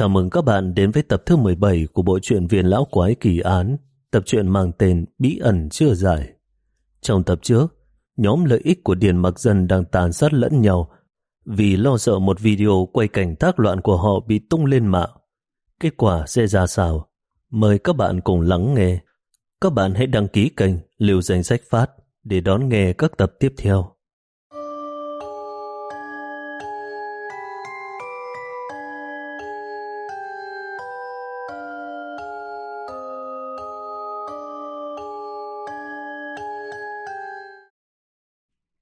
Chào mừng các bạn đến với tập thứ 17 của bộ truyện Viên Lão Quái Kỳ Án, tập truyện mang tên Bí ẩn chưa giải. Trong tập trước, nhóm lợi ích của Điền Mặc Dân đang tàn sát lẫn nhau vì lo sợ một video quay cảnh thác loạn của họ bị tung lên mạng. Kết quả sẽ ra sao? Mời các bạn cùng lắng nghe. Các bạn hãy đăng ký kênh liều Danh Sách Phát để đón nghe các tập tiếp theo.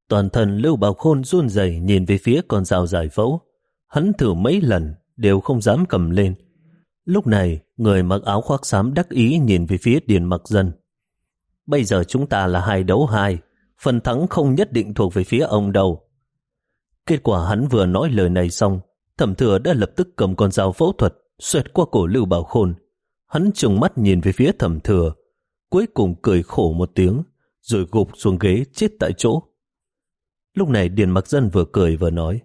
Toàn thân Lưu Bảo Khôn run rẩy nhìn về phía con dao giải phẫu. Hắn thử mấy lần, đều không dám cầm lên. Lúc này, người mặc áo khoác xám đắc ý nhìn về phía Điền Mặc Dân. Bây giờ chúng ta là hai đấu hai, phần thắng không nhất định thuộc về phía ông đâu. Kết quả hắn vừa nói lời này xong, thẩm thừa đã lập tức cầm con dao phẫu thuật, xoẹt qua cổ Lưu Bảo Khôn. Hắn trừng mắt nhìn về phía thẩm thừa, cuối cùng cười khổ một tiếng, rồi gục xuống ghế chết tại chỗ. Lúc này Điền Mặc Dân vừa cười vừa nói,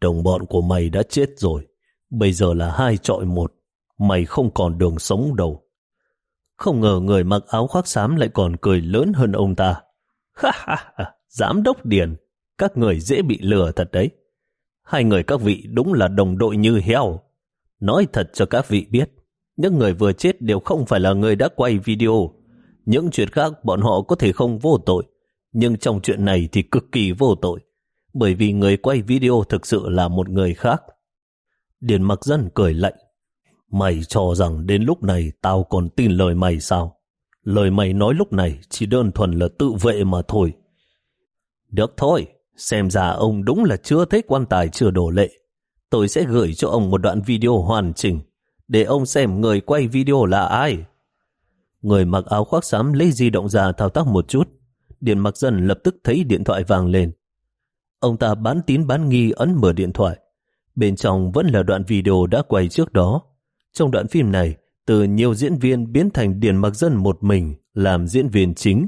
Đồng bọn của mày đã chết rồi, Bây giờ là hai trọi một, Mày không còn đường sống đâu. Không ngờ người mặc áo khoác xám lại còn cười lớn hơn ông ta. Ha ha ha, Giám đốc Điền, Các người dễ bị lừa thật đấy. Hai người các vị đúng là đồng đội như heo. Nói thật cho các vị biết, Những người vừa chết đều không phải là người đã quay video. Những chuyện khác bọn họ có thể không vô tội nhưng trong chuyện này thì cực kỳ vô tội, bởi vì người quay video thực sự là một người khác. Điền mặc dân cười lạnh. Mày cho rằng đến lúc này tao còn tin lời mày sao? Lời mày nói lúc này chỉ đơn thuần là tự vệ mà thôi. Được thôi, xem ra ông đúng là chưa thấy quan tài chưa đổ lệ. Tôi sẽ gửi cho ông một đoạn video hoàn chỉnh để ông xem người quay video là ai. Người mặc áo khoác xám lấy di động ra thao tác một chút Điền mặc dần lập tức thấy điện thoại vàng lên. Ông ta bán tín bán nghi ấn mở điện thoại. Bên trong vẫn là đoạn video đã quay trước đó. Trong đoạn phim này, từ nhiều diễn viên biến thành Điền mặc dân một mình làm diễn viên chính.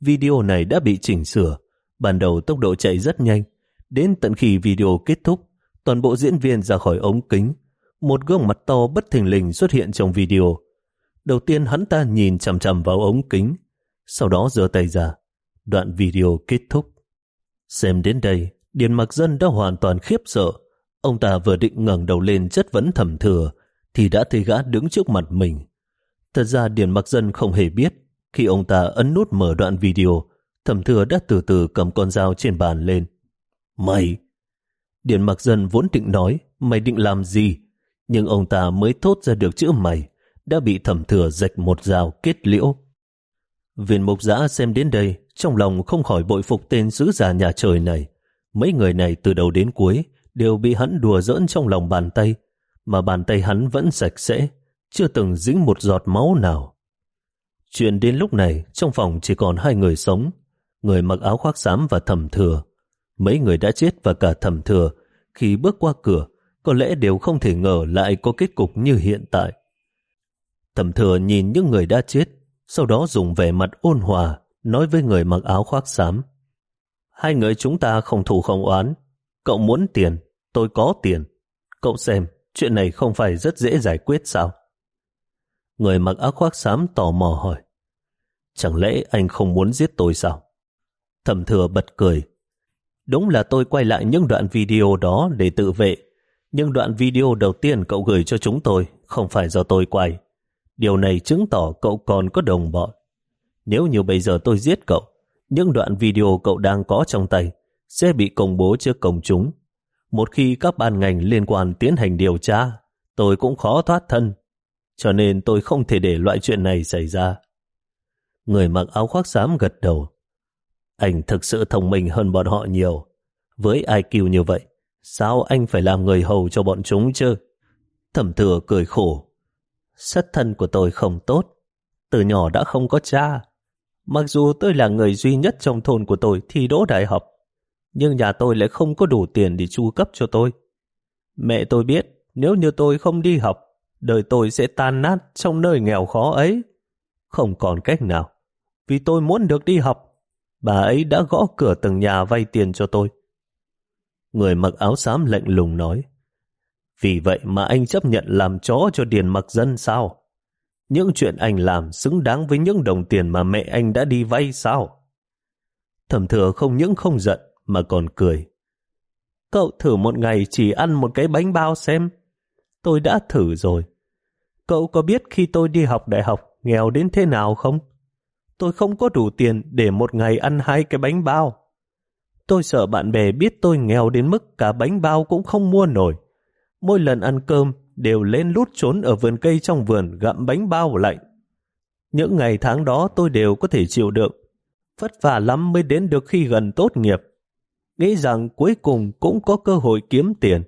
Video này đã bị chỉnh sửa. Ban đầu tốc độ chạy rất nhanh. Đến tận khi video kết thúc, toàn bộ diễn viên ra khỏi ống kính. Một gương mặt to bất thình lình xuất hiện trong video. Đầu tiên hắn ta nhìn chằm chằm vào ống kính, sau đó giơ tay ra, Đoạn video kết thúc. Xem đến đây, Điền Mặc Dân đã hoàn toàn khiếp sợ. Ông ta vừa định ngẩng đầu lên chất vấn thẩm thừa, thì đã thấy gã đứng trước mặt mình. Thật ra Điền Mặc Dân không hề biết, khi ông ta ấn nút mở đoạn video, thẩm thừa đã từ từ cầm con dao trên bàn lên. Mày! Điền Mặc Dân vốn định nói, mày định làm gì? Nhưng ông ta mới thốt ra được chữ mày, đã bị thẩm thừa rạch một dao kết liễu. Viên mục giã xem đến đây, trong lòng không khỏi bội phục tên giữ giả nhà trời này. Mấy người này từ đầu đến cuối đều bị hắn đùa giỡn trong lòng bàn tay, mà bàn tay hắn vẫn sạch sẽ, chưa từng dính một giọt máu nào. Chuyện đến lúc này, trong phòng chỉ còn hai người sống, người mặc áo khoác xám và thẩm thừa. Mấy người đã chết và cả thẩm thừa, khi bước qua cửa, có lẽ đều không thể ngờ lại có kết cục như hiện tại. Thẩm thừa nhìn những người đã chết, sau đó dùng vẻ mặt ôn hòa, nói với người mặc áo khoác xám. Hai người chúng ta không thù không oán. Cậu muốn tiền, tôi có tiền. Cậu xem, chuyện này không phải rất dễ giải quyết sao? Người mặc áo khoác xám tò mò hỏi. Chẳng lẽ anh không muốn giết tôi sao? Thẩm thừa bật cười. Đúng là tôi quay lại những đoạn video đó để tự vệ. Nhưng đoạn video đầu tiên cậu gửi cho chúng tôi không phải do tôi quay. Điều này chứng tỏ cậu còn có đồng bọn. Nếu như bây giờ tôi giết cậu, những đoạn video cậu đang có trong tay sẽ bị công bố trước công chúng. Một khi các ban ngành liên quan tiến hành điều tra, tôi cũng khó thoát thân. Cho nên tôi không thể để loại chuyện này xảy ra. Người mặc áo khoác xám gật đầu. Anh thực sự thông minh hơn bọn họ nhiều. Với IQ như vậy, sao anh phải làm người hầu cho bọn chúng chứ? Thẩm thừa cười khổ. Sất thân của tôi không tốt. Từ nhỏ đã không có cha. Mặc dù tôi là người duy nhất trong thôn của tôi thi đỗ đại học, nhưng nhà tôi lại không có đủ tiền để chu cấp cho tôi. Mẹ tôi biết nếu như tôi không đi học, đời tôi sẽ tan nát trong nơi nghèo khó ấy. Không còn cách nào. Vì tôi muốn được đi học, bà ấy đã gõ cửa từng nhà vay tiền cho tôi. Người mặc áo xám lạnh lùng nói, vì vậy mà anh chấp nhận làm chó cho Điền mặc dân sao? Những chuyện anh làm xứng đáng với những đồng tiền mà mẹ anh đã đi vay sao? Thẩm thừa không những không giận, mà còn cười. Cậu thử một ngày chỉ ăn một cái bánh bao xem. Tôi đã thử rồi. Cậu có biết khi tôi đi học đại học, nghèo đến thế nào không? Tôi không có đủ tiền để một ngày ăn hai cái bánh bao. Tôi sợ bạn bè biết tôi nghèo đến mức cả bánh bao cũng không mua nổi. Mỗi lần ăn cơm đều lên lút trốn ở vườn cây trong vườn gặm bánh bao lạnh. Những ngày tháng đó tôi đều có thể chịu đựng. Vất vả lắm mới đến được khi gần tốt nghiệp. Nghĩ rằng cuối cùng cũng có cơ hội kiếm tiền.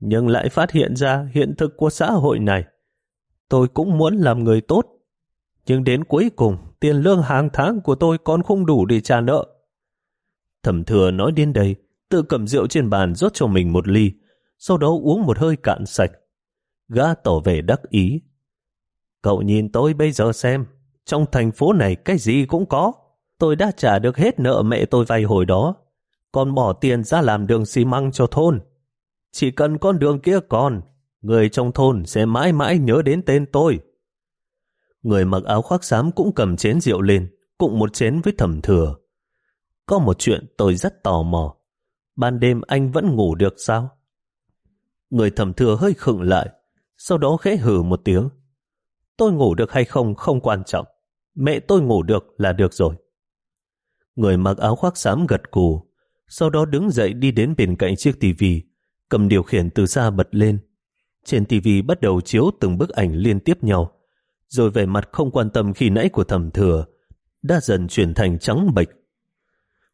Nhưng lại phát hiện ra hiện thực của xã hội này. Tôi cũng muốn làm người tốt. Nhưng đến cuối cùng, tiền lương hàng tháng của tôi còn không đủ để trả nợ. Thẩm thừa nói đến đây, tự cầm rượu trên bàn rót cho mình một ly, sau đó uống một hơi cạn sạch. Gã tỏ vẻ đắc ý. Cậu nhìn tôi bây giờ xem, trong thành phố này cái gì cũng có. Tôi đã trả được hết nợ mẹ tôi vay hồi đó, còn bỏ tiền ra làm đường xi măng cho thôn. Chỉ cần con đường kia còn, người trong thôn sẽ mãi mãi nhớ đến tên tôi. Người mặc áo khoác xám cũng cầm chén rượu lên, cũng một chén với thẩm thừa. Có một chuyện tôi rất tò mò. Ban đêm anh vẫn ngủ được sao? Người thẩm thừa hơi khựng lại, sau đó khẽ hử một tiếng. Tôi ngủ được hay không không quan trọng. Mẹ tôi ngủ được là được rồi. Người mặc áo khoác xám gật cù, sau đó đứng dậy đi đến bên cạnh chiếc tivi, cầm điều khiển từ xa bật lên. Trên tivi bắt đầu chiếu từng bức ảnh liên tiếp nhau, rồi vẻ mặt không quan tâm khi nãy của thẩm thừa, đã dần chuyển thành trắng bệch.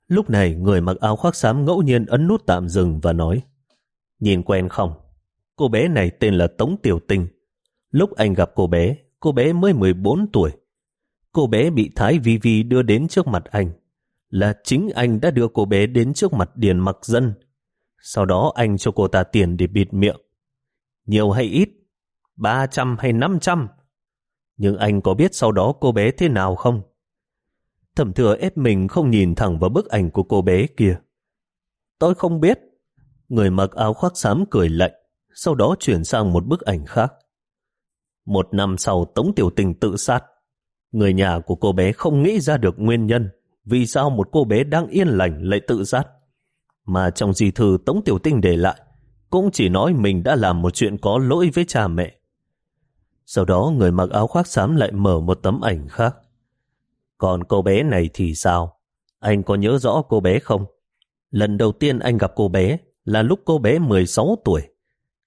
Lúc này người mặc áo khoác xám ngẫu nhiên ấn nút tạm dừng và nói Nhìn quen không? Cô bé này tên là Tống Tiểu Tinh. Lúc anh gặp cô bé, cô bé mới 14 tuổi. Cô bé bị Thái Vi Vi đưa đến trước mặt anh. Là chính anh đã đưa cô bé đến trước mặt Điền Mặc Dân. Sau đó anh cho cô ta tiền để bịt miệng. Nhiều hay ít? 300 hay 500? Nhưng anh có biết sau đó cô bé thế nào không? Thẩm thừa ép mình không nhìn thẳng vào bức ảnh của cô bé kia. Tôi không biết. Người mặc áo khoác xám cười lạnh, sau đó chuyển sang một bức ảnh khác. Một năm sau, Tống Tiểu Tình tự sát. Người nhà của cô bé không nghĩ ra được nguyên nhân vì sao một cô bé đang yên lành lại tự sát. Mà trong di thư Tống Tiểu tình để lại, cũng chỉ nói mình đã làm một chuyện có lỗi với cha mẹ. Sau đó, người mặc áo khoác xám lại mở một tấm ảnh khác. Còn cô bé này thì sao? Anh có nhớ rõ cô bé không? Lần đầu tiên anh gặp cô bé là lúc cô bé 16 tuổi.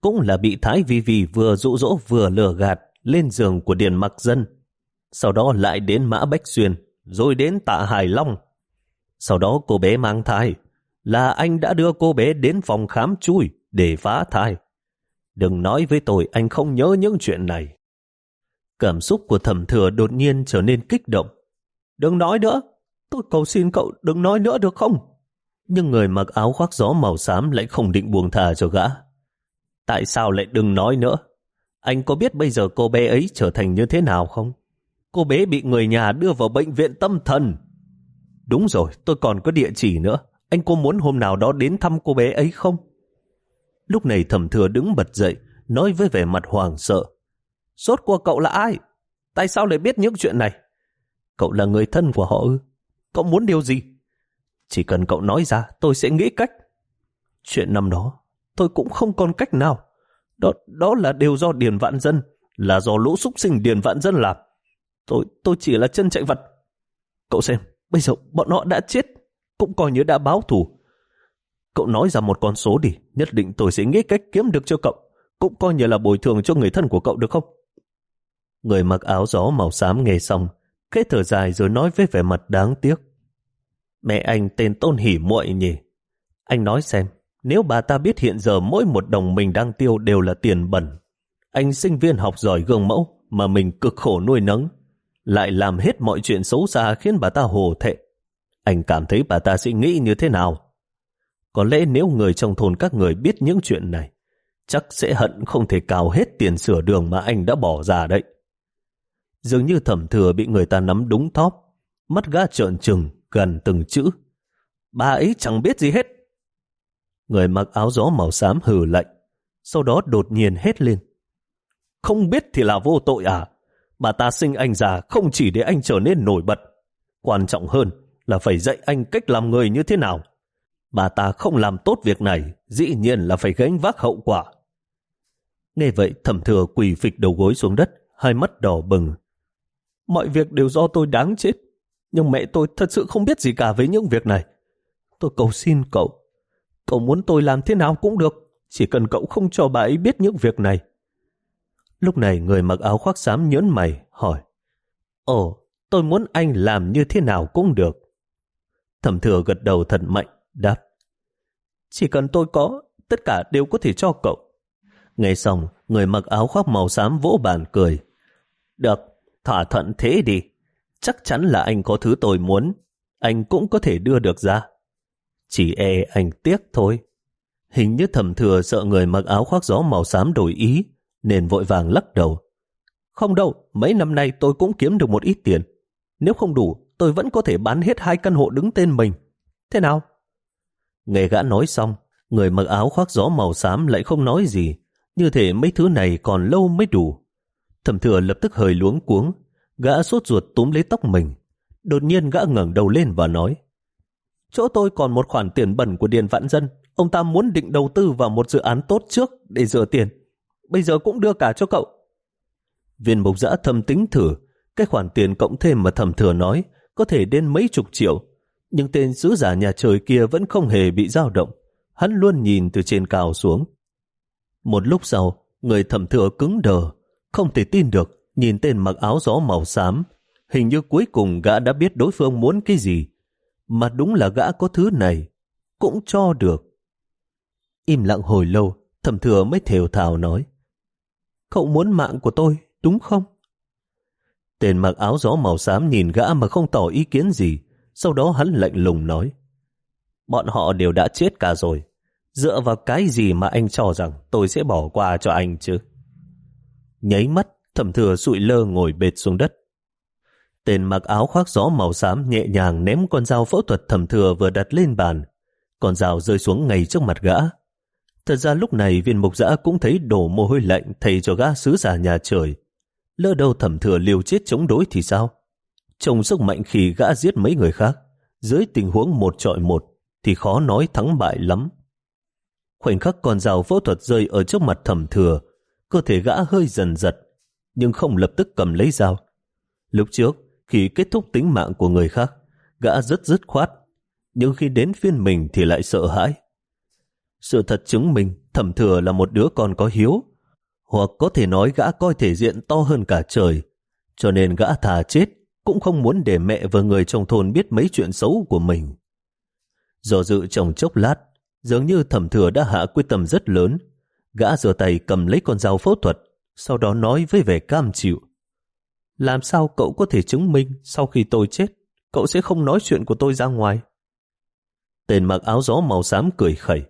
Cũng là bị Thái Vi Vi vừa dụ dỗ vừa lừa gạt lên giường của Điền Mặc Dân. Sau đó lại đến Mã Bách Xuyên, rồi đến Tạ Hải Long. Sau đó cô bé mang thai, là anh đã đưa cô bé đến phòng khám chui để phá thai. Đừng nói với tôi anh không nhớ những chuyện này. Cảm xúc của thẩm thừa đột nhiên trở nên kích động. Đừng nói nữa, tôi cầu xin cậu đừng nói nữa được không? Nhưng người mặc áo khoác gió màu xám lại không định buông thà cho gã. Tại sao lại đừng nói nữa? Anh có biết bây giờ cô bé ấy trở thành như thế nào không? Cô bé bị người nhà đưa vào bệnh viện tâm thần. Đúng rồi, tôi còn có địa chỉ nữa. Anh có muốn hôm nào đó đến thăm cô bé ấy không? Lúc này thẩm thừa đứng bật dậy, nói với vẻ mặt hoàng sợ. Rốt của cậu là ai? Tại sao lại biết những chuyện này? Cậu là người thân của họ ư? Cậu muốn điều gì? Chỉ cần cậu nói ra, tôi sẽ nghĩ cách. Chuyện năm đó, tôi cũng không còn cách nào. Đó, đó là điều do Điền Vạn Dân, là do lũ súc sinh Điền Vạn Dân làm. Tôi, tôi chỉ là chân chạy vật. Cậu xem, bây giờ bọn họ đã chết, cũng coi như đã báo thù. Cậu nói ra một con số đi, nhất định tôi sẽ nghĩ cách kiếm được cho cậu. Cũng coi như là bồi thường cho người thân của cậu được không? Người mặc áo gió màu xám nghe xong, khẽ thở dài rồi nói với vẻ mặt đáng tiếc. Mẹ anh tên Tôn hỉ muội nhỉ? Anh nói xem, nếu bà ta biết hiện giờ mỗi một đồng mình đang tiêu đều là tiền bẩn, anh sinh viên học giỏi gương mẫu mà mình cực khổ nuôi nấng, lại làm hết mọi chuyện xấu xa khiến bà ta hồ thệ. Anh cảm thấy bà ta sẽ nghĩ như thế nào? Có lẽ nếu người trong thôn các người biết những chuyện này, chắc sẽ hận không thể cào hết tiền sửa đường mà anh đã bỏ ra đấy. Dường như thẩm thừa bị người ta nắm đúng thóp, mắt gã trợn trừng, gần từng chữ. Bà ấy chẳng biết gì hết. Người mặc áo gió màu xám hừ lạnh, sau đó đột nhiên hét lên. Không biết thì là vô tội à? Bà ta sinh anh già không chỉ để anh trở nên nổi bật. Quan trọng hơn là phải dạy anh cách làm người như thế nào. Bà ta không làm tốt việc này, dĩ nhiên là phải gánh vác hậu quả. Nghe vậy thẩm thừa quỳ phịch đầu gối xuống đất, hai mắt đỏ bừng. Mọi việc đều do tôi đáng chết, nhưng mẹ tôi thật sự không biết gì cả với những việc này. Tôi cầu xin cậu, cậu muốn tôi làm thế nào cũng được, chỉ cần cậu không cho bà ấy biết những việc này. Lúc này người mặc áo khoác xám nhớn mày, hỏi Ồ, tôi muốn anh làm như thế nào cũng được. Thẩm thừa gật đầu thật mạnh, đáp Chỉ cần tôi có, tất cả đều có thể cho cậu. Nghe xong, người mặc áo khoác màu xám vỗ bàn cười. Được, thỏa thuận thế đi. Chắc chắn là anh có thứ tôi muốn. Anh cũng có thể đưa được ra. Chỉ e anh tiếc thôi. Hình như thầm thừa sợ người mặc áo khoác gió màu xám đổi ý, nên vội vàng lắc đầu. Không đâu, mấy năm nay tôi cũng kiếm được một ít tiền. Nếu không đủ, tôi vẫn có thể bán hết hai căn hộ đứng tên mình. Thế nào? Nghe gã nói xong, người mặc áo khoác gió màu xám lại không nói gì, như thể mấy thứ này còn lâu mới đủ. Thẩm thừa lập tức hơi luống cuống, gã sốt ruột túm lấy tóc mình. Đột nhiên gã ngẩng đầu lên và nói Chỗ tôi còn một khoản tiền bẩn của Điền Vạn Dân. Ông ta muốn định đầu tư vào một dự án tốt trước để rửa tiền. Bây giờ cũng đưa cả cho cậu. Viên mục giã thầm tính thử cái khoản tiền cộng thêm mà thầm thừa nói có thể đến mấy chục triệu. Nhưng tên sứ giả nhà trời kia vẫn không hề bị dao động. Hắn luôn nhìn từ trên cao xuống. Một lúc sau, người thẩm thừa cứng đờ, không thể tin được, nhìn tên mặc áo gió màu xám. Hình như cuối cùng gã đã biết đối phương muốn cái gì. Mà đúng là gã có thứ này, cũng cho được. Im lặng hồi lâu, thầm thừa mới thều thào nói. Cậu muốn mạng của tôi, đúng không? Tên mặc áo gió màu xám nhìn gã mà không tỏ ý kiến gì. Sau đó hắn lạnh lùng nói. Bọn họ đều đã chết cả rồi. Dựa vào cái gì mà anh cho rằng tôi sẽ bỏ qua cho anh chứ? Nháy mắt, thầm thừa sụi lơ ngồi bệt xuống đất. Tên mặc áo khoác gió màu xám nhẹ nhàng ném con dao phẫu thuật thẩm thừa vừa đặt lên bàn. Con dao rơi xuống ngay trước mặt gã. Thật ra lúc này viên mục giã cũng thấy đổ mồ hôi lạnh thầy cho gã sứ giả nhà trời. Lỡ đâu thẩm thừa liều chết chống đối thì sao? Trông sức mạnh khi gã giết mấy người khác, dưới tình huống một trọi một thì khó nói thắng bại lắm. Khoảnh khắc con dao phẫu thuật rơi ở trước mặt thẩm thừa, cơ thể gã hơi dần giật, nhưng không lập tức cầm lấy dao. Lúc trước, khi kết thúc tính mạng của người khác, gã rất dứt khoát, nhưng khi đến phiên mình thì lại sợ hãi. Sự thật chứng minh thẩm thừa là một đứa con có hiếu, hoặc có thể nói gã coi thể diện to hơn cả trời, cho nên gã thà chết cũng không muốn để mẹ và người trong thôn biết mấy chuyện xấu của mình. Do dự trong chốc lát, dường như thẩm thừa đã hạ quyết tâm rất lớn. Gã giơ tay cầm lấy con dao phẫu thuật, sau đó nói với vẻ cam chịu. Làm sao cậu có thể chứng minh sau khi tôi chết, cậu sẽ không nói chuyện của tôi ra ngoài? Tên mặc áo gió màu xám cười khẩy.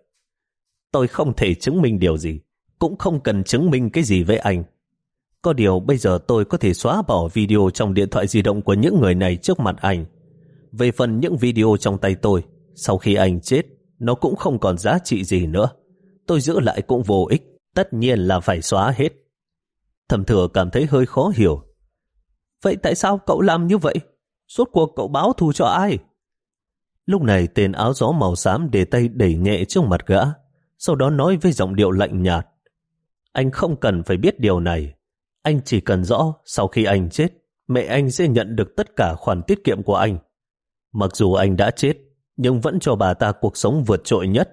Tôi không thể chứng minh điều gì, cũng không cần chứng minh cái gì với anh. Có điều bây giờ tôi có thể xóa bỏ video trong điện thoại di động của những người này trước mặt anh. Về phần những video trong tay tôi, sau khi anh chết, nó cũng không còn giá trị gì nữa. Tôi giữ lại cũng vô ích, tất nhiên là phải xóa hết. Thẩm thừa cảm thấy hơi khó hiểu. Vậy tại sao cậu làm như vậy? Suốt cuộc cậu báo thù cho ai? Lúc này tên áo gió màu xám để tay đẩy nhẹ trước mặt gã, sau đó nói với giọng điệu lạnh nhạt. Anh không cần phải biết điều này. Anh chỉ cần rõ sau khi anh chết, mẹ anh sẽ nhận được tất cả khoản tiết kiệm của anh. Mặc dù anh đã chết, nhưng vẫn cho bà ta cuộc sống vượt trội nhất.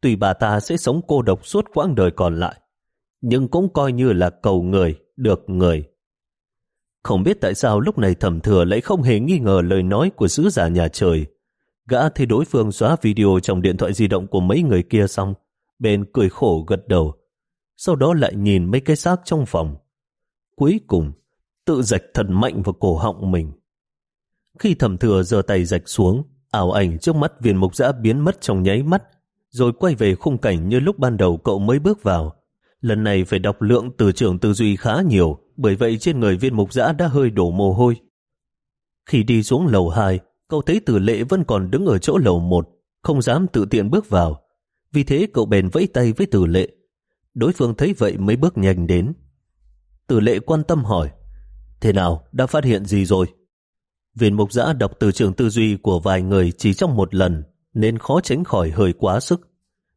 tùy bà ta sẽ sống cô độc suốt quãng đời còn lại, nhưng cũng coi như là cầu người, được người. Không biết tại sao lúc này thẩm thừa lại không hề nghi ngờ lời nói của sứ giả nhà trời. Gã thấy đối phương xóa video trong điện thoại di động của mấy người kia xong, bên cười khổ gật đầu, sau đó lại nhìn mấy cái xác trong phòng. Cuối cùng, tự rạch thật mạnh vào cổ họng mình. Khi thẩm thừa giơ tay rạch xuống, ảo ảnh trước mắt viên mục giã biến mất trong nháy mắt, rồi quay về khung cảnh như lúc ban đầu cậu mới bước vào. Lần này phải đọc lượng từ trường tư duy khá nhiều, bởi vậy trên người viên mục giã đã hơi đổ mồ hôi. Khi đi xuống lầu 2, cậu thấy tử lệ vẫn còn đứng ở chỗ lầu 1, không dám tự tiện bước vào. Vì thế cậu bèn vẫy tay với tử lệ. Đối phương thấy vậy mới bước nhanh đến. Tử lệ quan tâm hỏi, thế nào, đã phát hiện gì rồi? Viên mục giã đọc từ trường tư duy của vài người chỉ trong một lần, nên khó tránh khỏi hơi quá sức.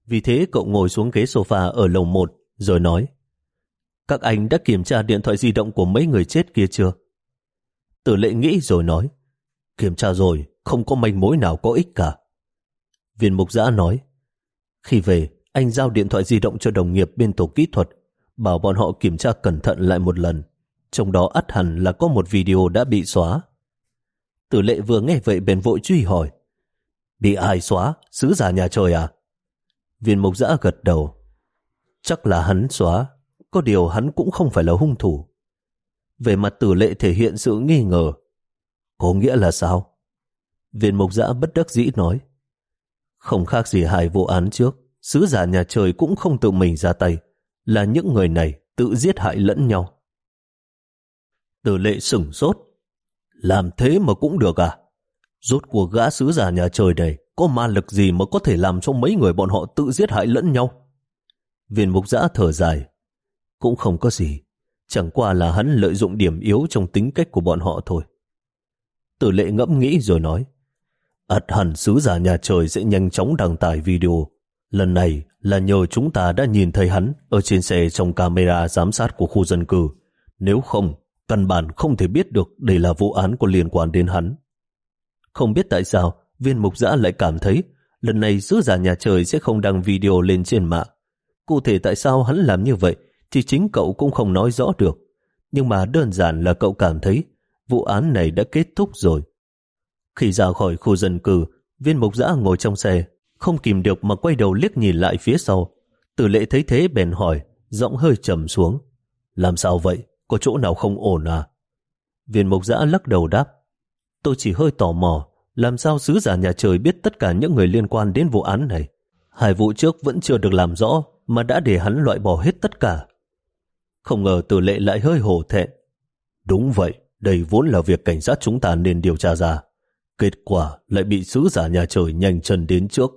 Vì thế cậu ngồi xuống ghế sofa ở lầu một, rồi nói, các anh đã kiểm tra điện thoại di động của mấy người chết kia chưa? Tử lệ nghĩ rồi nói, kiểm tra rồi, không có manh mối nào có ích cả. Viên mục giã nói, khi về, anh giao điện thoại di động cho đồng nghiệp bên tổ kỹ thuật, bảo bọn họ kiểm tra cẩn thận lại một lần. Trong đó ắt hẳn là có một video đã bị xóa. Tử lệ vừa nghe vậy bèn vội truy hỏi. Bị ai xóa? Sứ giả nhà trời à? Viên mục giã gật đầu. Chắc là hắn xóa, có điều hắn cũng không phải là hung thủ. Về mặt tử lệ thể hiện sự nghi ngờ. Có nghĩa là sao? Viên mục giã bất đắc dĩ nói. Không khác gì hai vụ án trước, sứ giả nhà trời cũng không tự mình ra tay, là những người này tự giết hại lẫn nhau. Tử lệ sửng sốt. Làm thế mà cũng được à? Rốt cuộc gã sứ giả nhà trời này có ma lực gì mà có thể làm cho mấy người bọn họ tự giết hại lẫn nhau? Viên mục giã thở dài. Cũng không có gì. Chẳng qua là hắn lợi dụng điểm yếu trong tính cách của bọn họ thôi. Tử lệ ngẫm nghĩ rồi nói. ắt hẳn sứ giả nhà trời sẽ nhanh chóng đăng tải video. Lần này là nhờ chúng ta đã nhìn thấy hắn ở trên xe trong camera giám sát của khu dân cư. Nếu không, căn bản không thể biết được đây là vụ án có liên quan đến hắn. Không biết tại sao, viên mục giã lại cảm thấy lần này sứ giả nhà trời sẽ không đăng video lên trên mạng. Cụ thể tại sao hắn làm như vậy thì chính cậu cũng không nói rõ được. Nhưng mà đơn giản là cậu cảm thấy vụ án này đã kết thúc rồi. Khi ra khỏi khu dân cư, viên mục giã ngồi trong xe, không kìm được mà quay đầu liếc nhìn lại phía sau. Tử lệ thấy thế bèn hỏi, giọng hơi trầm xuống. Làm sao vậy? Có chỗ nào không ổn à? Viên mục giã lắc đầu đáp. Tôi chỉ hơi tò mò, làm sao sứ giả nhà trời biết tất cả những người liên quan đến vụ án này? Hai vụ trước vẫn chưa được làm rõ, mà đã để hắn loại bỏ hết tất cả. Không ngờ tử lệ lại hơi hổ thẹn. Đúng vậy, đây vốn là việc cảnh sát chúng ta nên điều tra ra. Kết quả lại bị sứ giả nhà trời nhanh chân đến trước.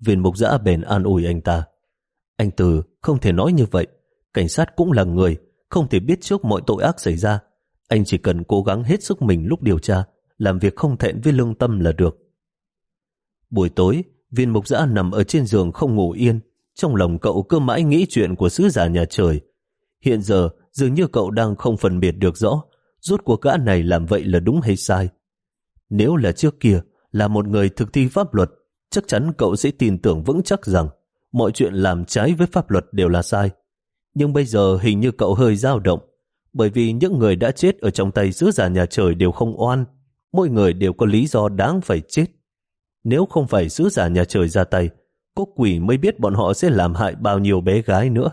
Viên mục giã bền an ủi anh ta. Anh Từ không thể nói như vậy. Cảnh sát cũng là người, không thể biết trước mọi tội ác xảy ra. Anh chỉ cần cố gắng hết sức mình lúc điều tra, làm việc không thẹn với lương tâm là được. Buổi tối, viên mục giã nằm ở trên giường không ngủ yên. Trong lòng cậu cứ mãi nghĩ chuyện của sứ giả nhà trời. Hiện giờ, dường như cậu đang không phân biệt được rõ rốt cuộc gã này làm vậy là đúng hay sai. Nếu là trước kia, là một người thực thi pháp luật, chắc chắn cậu sẽ tin tưởng vững chắc rằng mọi chuyện làm trái với pháp luật đều là sai. Nhưng bây giờ hình như cậu hơi dao động, bởi vì những người đã chết ở trong tay giữa giả nhà trời đều không oan, mỗi người đều có lý do đáng phải chết. Nếu không phải sứ giả nhà trời ra tay, có quỷ mới biết bọn họ sẽ làm hại bao nhiêu bé gái nữa.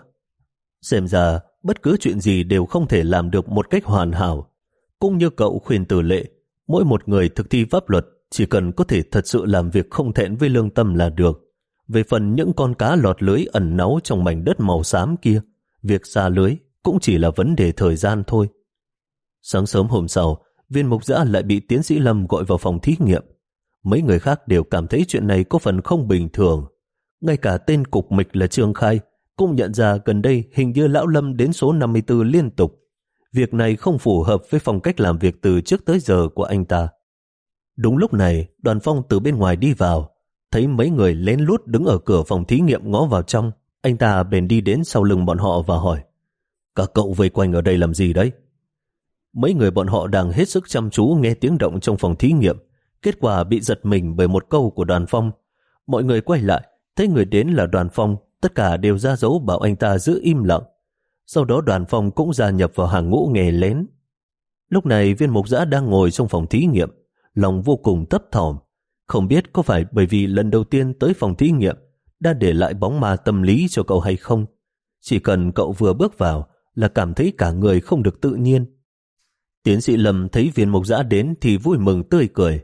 Xem ra, bất cứ chuyện gì đều không thể làm được một cách hoàn hảo. Cũng như cậu khuyên tử lệ, mỗi một người thực thi pháp luật chỉ cần có thể thật sự làm việc không thẹn với lương tâm là được. Về phần những con cá lọt lưới ẩn náu trong mảnh đất màu xám kia, việc xa lưới cũng chỉ là vấn đề thời gian thôi. Sáng sớm hôm sau, viên mục giã lại bị tiến sĩ Lâm gọi vào phòng thí nghiệm. Mấy người khác đều cảm thấy chuyện này có phần không bình thường. Ngay cả tên cục mịch là Trương Khai cũng nhận ra gần đây hình như Lão Lâm đến số 54 liên tục. Việc này không phù hợp với phong cách làm việc từ trước tới giờ của anh ta. Đúng lúc này, đoàn phong từ bên ngoài đi vào, thấy mấy người lén lút đứng ở cửa phòng thí nghiệm ngó vào trong. Anh ta bèn đi đến sau lưng bọn họ và hỏi, các cậu vây quanh ở đây làm gì đấy? Mấy người bọn họ đang hết sức chăm chú nghe tiếng động trong phòng thí nghiệm. Kết quả bị giật mình bởi một câu của đoàn phong. Mọi người quay lại, thấy người đến là đoàn phong, tất cả đều ra dấu bảo anh ta giữ im lặng. Sau đó đoàn phòng cũng gia nhập vào hàng ngũ nghề lén. Lúc này viên mục giã đang ngồi trong phòng thí nghiệm, lòng vô cùng thấp thỏm. Không biết có phải bởi vì lần đầu tiên tới phòng thí nghiệm đã để lại bóng ma tâm lý cho cậu hay không. Chỉ cần cậu vừa bước vào là cảm thấy cả người không được tự nhiên. Tiến sĩ Lâm thấy viên mục giã đến thì vui mừng tươi cười.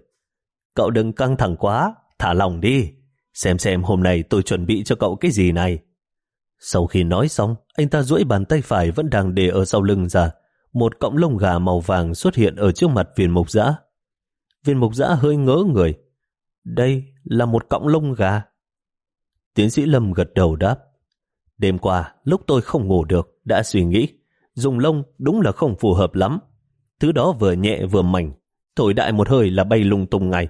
Cậu đừng căng thẳng quá, thả lòng đi. Xem xem hôm nay tôi chuẩn bị cho cậu cái gì này. Sau khi nói xong, anh ta duỗi bàn tay phải vẫn đang để ở sau lưng ra. Một cọng lông gà màu vàng xuất hiện ở trước mặt viên mục giã. Viên mục giã hơi ngỡ người. Đây là một cọng lông gà. Tiến sĩ Lâm gật đầu đáp. Đêm qua, lúc tôi không ngủ được, đã suy nghĩ, dùng lông đúng là không phù hợp lắm. Thứ đó vừa nhẹ vừa mảnh, thổi đại một hơi là bay lung tung ngay.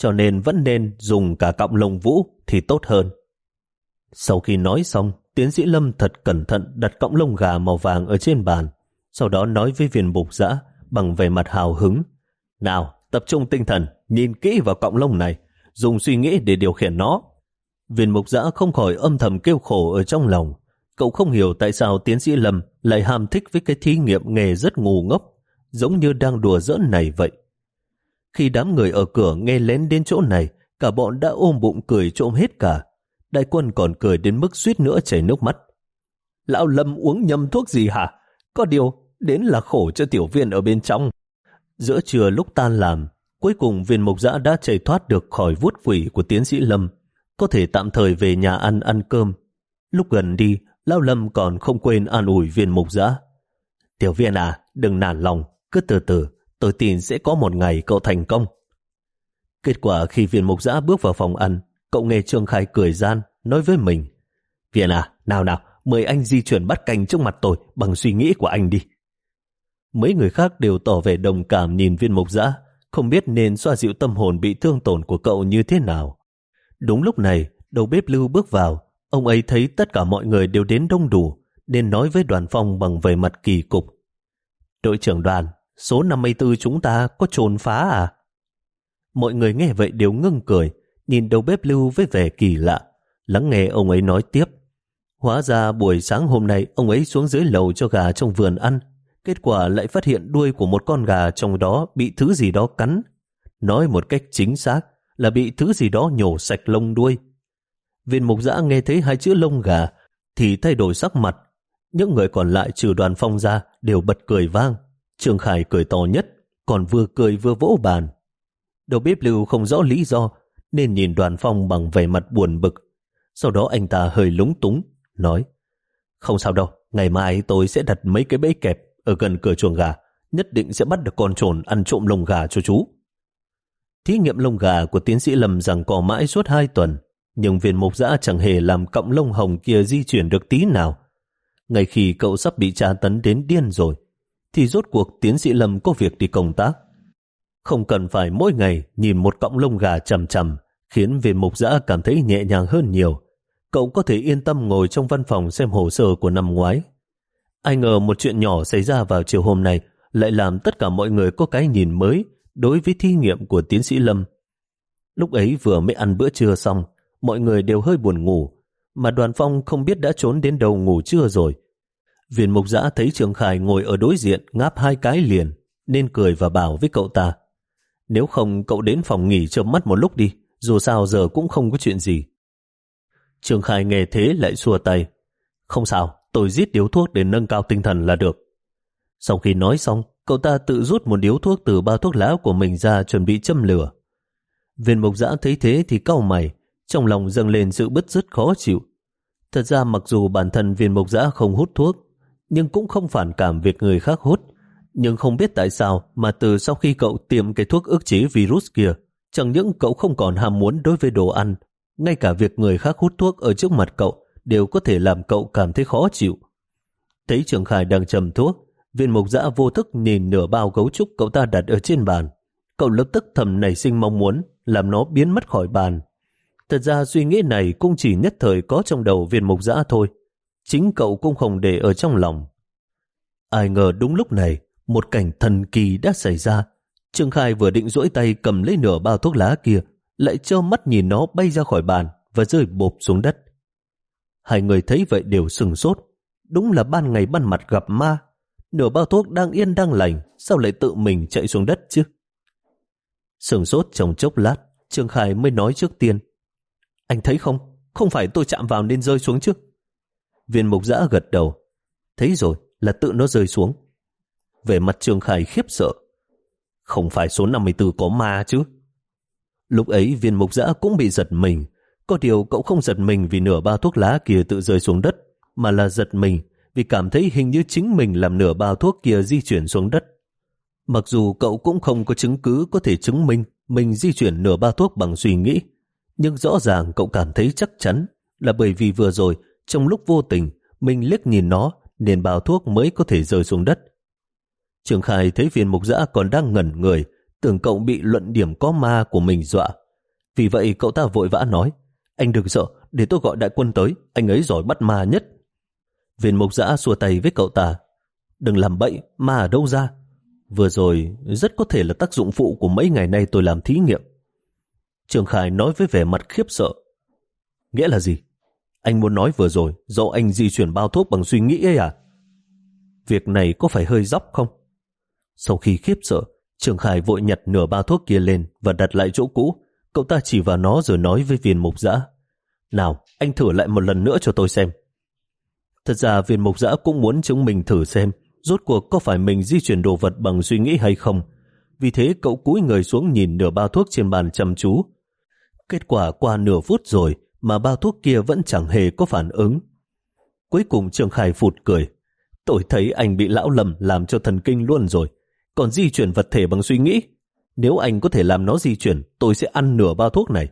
Cho nên vẫn nên dùng cả cọng lông vũ thì tốt hơn. Sau khi nói xong, tiến sĩ Lâm thật cẩn thận đặt cọng lông gà màu vàng ở trên bàn, sau đó nói với viên bục giã bằng vẻ mặt hào hứng. Nào, tập trung tinh thần, nhìn kỹ vào cọng lông này, dùng suy nghĩ để điều khiển nó. Viên mục giã không khỏi âm thầm kêu khổ ở trong lòng. Cậu không hiểu tại sao tiến sĩ Lâm lại ham thích với cái thí nghiệm nghề rất ngu ngốc, giống như đang đùa giỡn này vậy. Khi đám người ở cửa nghe lén đến chỗ này, cả bọn đã ôm bụng cười trộm hết cả. Đại quân còn cười đến mức suýt nữa chảy nước mắt. Lão Lâm uống nhầm thuốc gì hả? Có điều, đến là khổ cho tiểu viên ở bên trong. Giữa trưa lúc tan làm, cuối cùng viên mục giã đã chạy thoát được khỏi vuốt quỷ của tiến sĩ Lâm, có thể tạm thời về nhà ăn ăn cơm. Lúc gần đi, Lão Lâm còn không quên an ủi viên mục giã. Tiểu viên à, đừng nản lòng, cứ từ từ, tôi tin sẽ có một ngày cậu thành công. Kết quả khi viên mục giã bước vào phòng ăn, cậu nghe Trương Khai cười gian, nói với mình. Viên à, nào nào, mời anh di chuyển bắt canh trước mặt tôi bằng suy nghĩ của anh đi. Mấy người khác đều tỏ vẻ đồng cảm nhìn viên mục giã, không biết nên xoa dịu tâm hồn bị thương tổn của cậu như thế nào. Đúng lúc này, đầu bếp lưu bước vào, ông ấy thấy tất cả mọi người đều đến đông đủ, nên nói với đoàn phong bằng vẻ mặt kỳ cục. Đội trưởng đoàn, số 54 chúng ta có trồn phá à? Mọi người nghe vậy đều ngưng cười, nhìn đầu bếp lưu với vẻ kỳ lạ, lắng nghe ông ấy nói tiếp. Hóa ra buổi sáng hôm nay ông ấy xuống dưới lầu cho gà trong vườn ăn, kết quả lại phát hiện đuôi của một con gà trong đó bị thứ gì đó cắn. Nói một cách chính xác là bị thứ gì đó nhổ sạch lông đuôi. Viên mục giã nghe thấy hai chữ lông gà thì thay đổi sắc mặt. Những người còn lại trừ đoàn phong ra đều bật cười vang. Trương Khải cười to nhất, còn vừa cười vừa vỗ bàn. Đầu bếp lưu không rõ lý do nên nhìn đoàn phong bằng vẻ mặt buồn bực. Sau đó anh ta hơi lúng túng, nói Không sao đâu, ngày mai tôi sẽ đặt mấy cái bẫy kẹp ở gần cửa chuồng gà, nhất định sẽ bắt được con trồn ăn trộm lông gà cho chú. Thí nghiệm lông gà của tiến sĩ Lâm rằng cò mãi suốt hai tuần, nhưng viên mục giã chẳng hề làm cọng lông hồng kia di chuyển được tí nào. Ngay khi cậu sắp bị tra tấn đến điên rồi, thì rốt cuộc tiến sĩ Lâm có việc đi công tác. Không cần phải mỗi ngày nhìn một cọng lông gà chầm chầm, khiến viên mục giã cảm thấy nhẹ nhàng hơn nhiều. Cậu có thể yên tâm ngồi trong văn phòng xem hồ sơ của năm ngoái. Ai ngờ một chuyện nhỏ xảy ra vào chiều hôm nay lại làm tất cả mọi người có cái nhìn mới đối với thí nghiệm của tiến sĩ Lâm. Lúc ấy vừa mới ăn bữa trưa xong, mọi người đều hơi buồn ngủ, mà đoàn phong không biết đã trốn đến đầu ngủ trưa rồi. Viên mục giã thấy Trường Khải ngồi ở đối diện ngáp hai cái liền, nên cười và bảo với cậu ta. Nếu không cậu đến phòng nghỉ chớm mắt một lúc đi, dù sao giờ cũng không có chuyện gì. Trường Khải nghe thế lại xua tay. Không sao, tôi giết điếu thuốc để nâng cao tinh thần là được. Sau khi nói xong, cậu ta tự rút một điếu thuốc từ bao thuốc lá của mình ra chuẩn bị châm lửa. Viên mục giã thấy thế thì cau mày, trong lòng dâng lên sự bứt rứt khó chịu. Thật ra mặc dù bản thân viên mục giã không hút thuốc, nhưng cũng không phản cảm việc người khác hút. Nhưng không biết tại sao mà từ sau khi cậu tiêm cái thuốc ức chế virus kia, chẳng những cậu không còn ham muốn đối với đồ ăn, ngay cả việc người khác hút thuốc ở trước mặt cậu đều có thể làm cậu cảm thấy khó chịu. Thấy Trường Khải đang trầm thuốc, viên mục dã vô thức nhìn nửa bao gấu trúc cậu ta đặt ở trên bàn. Cậu lập tức thầm nảy sinh mong muốn làm nó biến mất khỏi bàn. Thật ra suy nghĩ này cũng chỉ nhất thời có trong đầu viên mục dã thôi. Chính cậu cũng không để ở trong lòng. Ai ngờ đúng lúc này, một cảnh thần kỳ đã xảy ra. Trương Khai vừa định duỗi tay cầm lấy nửa bao thuốc lá kia, lại trơ mắt nhìn nó bay ra khỏi bàn và rơi bộp xuống đất. Hai người thấy vậy đều sừng sốt. Đúng là ban ngày ban mặt gặp ma. Nửa bao thuốc đang yên đang lành, sao lại tự mình chạy xuống đất chứ? Sừng sốt trong chốc lát, Trương Khai mới nói trước tiên. Anh thấy không? Không phải tôi chạm vào nên rơi xuống chứ? Viên mục giã gật đầu. Thấy rồi, là tự nó rơi xuống. Về mặt Trương Khải khiếp sợ. Không phải số 54 có ma chứ? Lúc ấy viên mục giã cũng bị giật mình, có điều cậu không giật mình vì nửa bao thuốc lá kia tự rơi xuống đất, mà là giật mình vì cảm thấy hình như chính mình làm nửa bao thuốc kia di chuyển xuống đất. Mặc dù cậu cũng không có chứng cứ có thể chứng minh mình di chuyển nửa bao thuốc bằng suy nghĩ, nhưng rõ ràng cậu cảm thấy chắc chắn là bởi vì vừa rồi trong lúc vô tình, mình liếc nhìn nó, nên bao thuốc mới có thể rơi xuống đất. Trường Khai thấy viên mục giã còn đang ngẩn người, tưởng cậu bị luận điểm có ma của mình dọa. Vì vậy cậu ta vội vã nói, anh đừng sợ, để tôi gọi đại quân tới, anh ấy giỏi bắt ma nhất. Viên mục giã xua tay với cậu ta, đừng làm bậy, ma ở đâu ra. Vừa rồi, rất có thể là tác dụng phụ của mấy ngày nay tôi làm thí nghiệm. Trường Khải nói với vẻ mặt khiếp sợ. Nghĩa là gì? Anh muốn nói vừa rồi, do anh di chuyển bao thuốc bằng suy nghĩ ấy à? Việc này có phải hơi dốc không? Sau khi khiếp sợ, Trường Khải vội nhặt nửa bao thuốc kia lên và đặt lại chỗ cũ. Cậu ta chỉ vào nó rồi nói với viên mục giã. Nào, anh thử lại một lần nữa cho tôi xem. Thật ra viên mục giã cũng muốn chúng mình thử xem rốt cuộc có phải mình di chuyển đồ vật bằng suy nghĩ hay không. Vì thế cậu cúi người xuống nhìn nửa bao thuốc trên bàn chăm chú. Kết quả qua nửa phút rồi mà bao thuốc kia vẫn chẳng hề có phản ứng. Cuối cùng Trương Khai phụt cười. Tôi thấy anh bị lão lầm làm cho thần kinh luôn rồi. Còn di chuyển vật thể bằng suy nghĩ. Nếu anh có thể làm nó di chuyển, tôi sẽ ăn nửa bao thuốc này.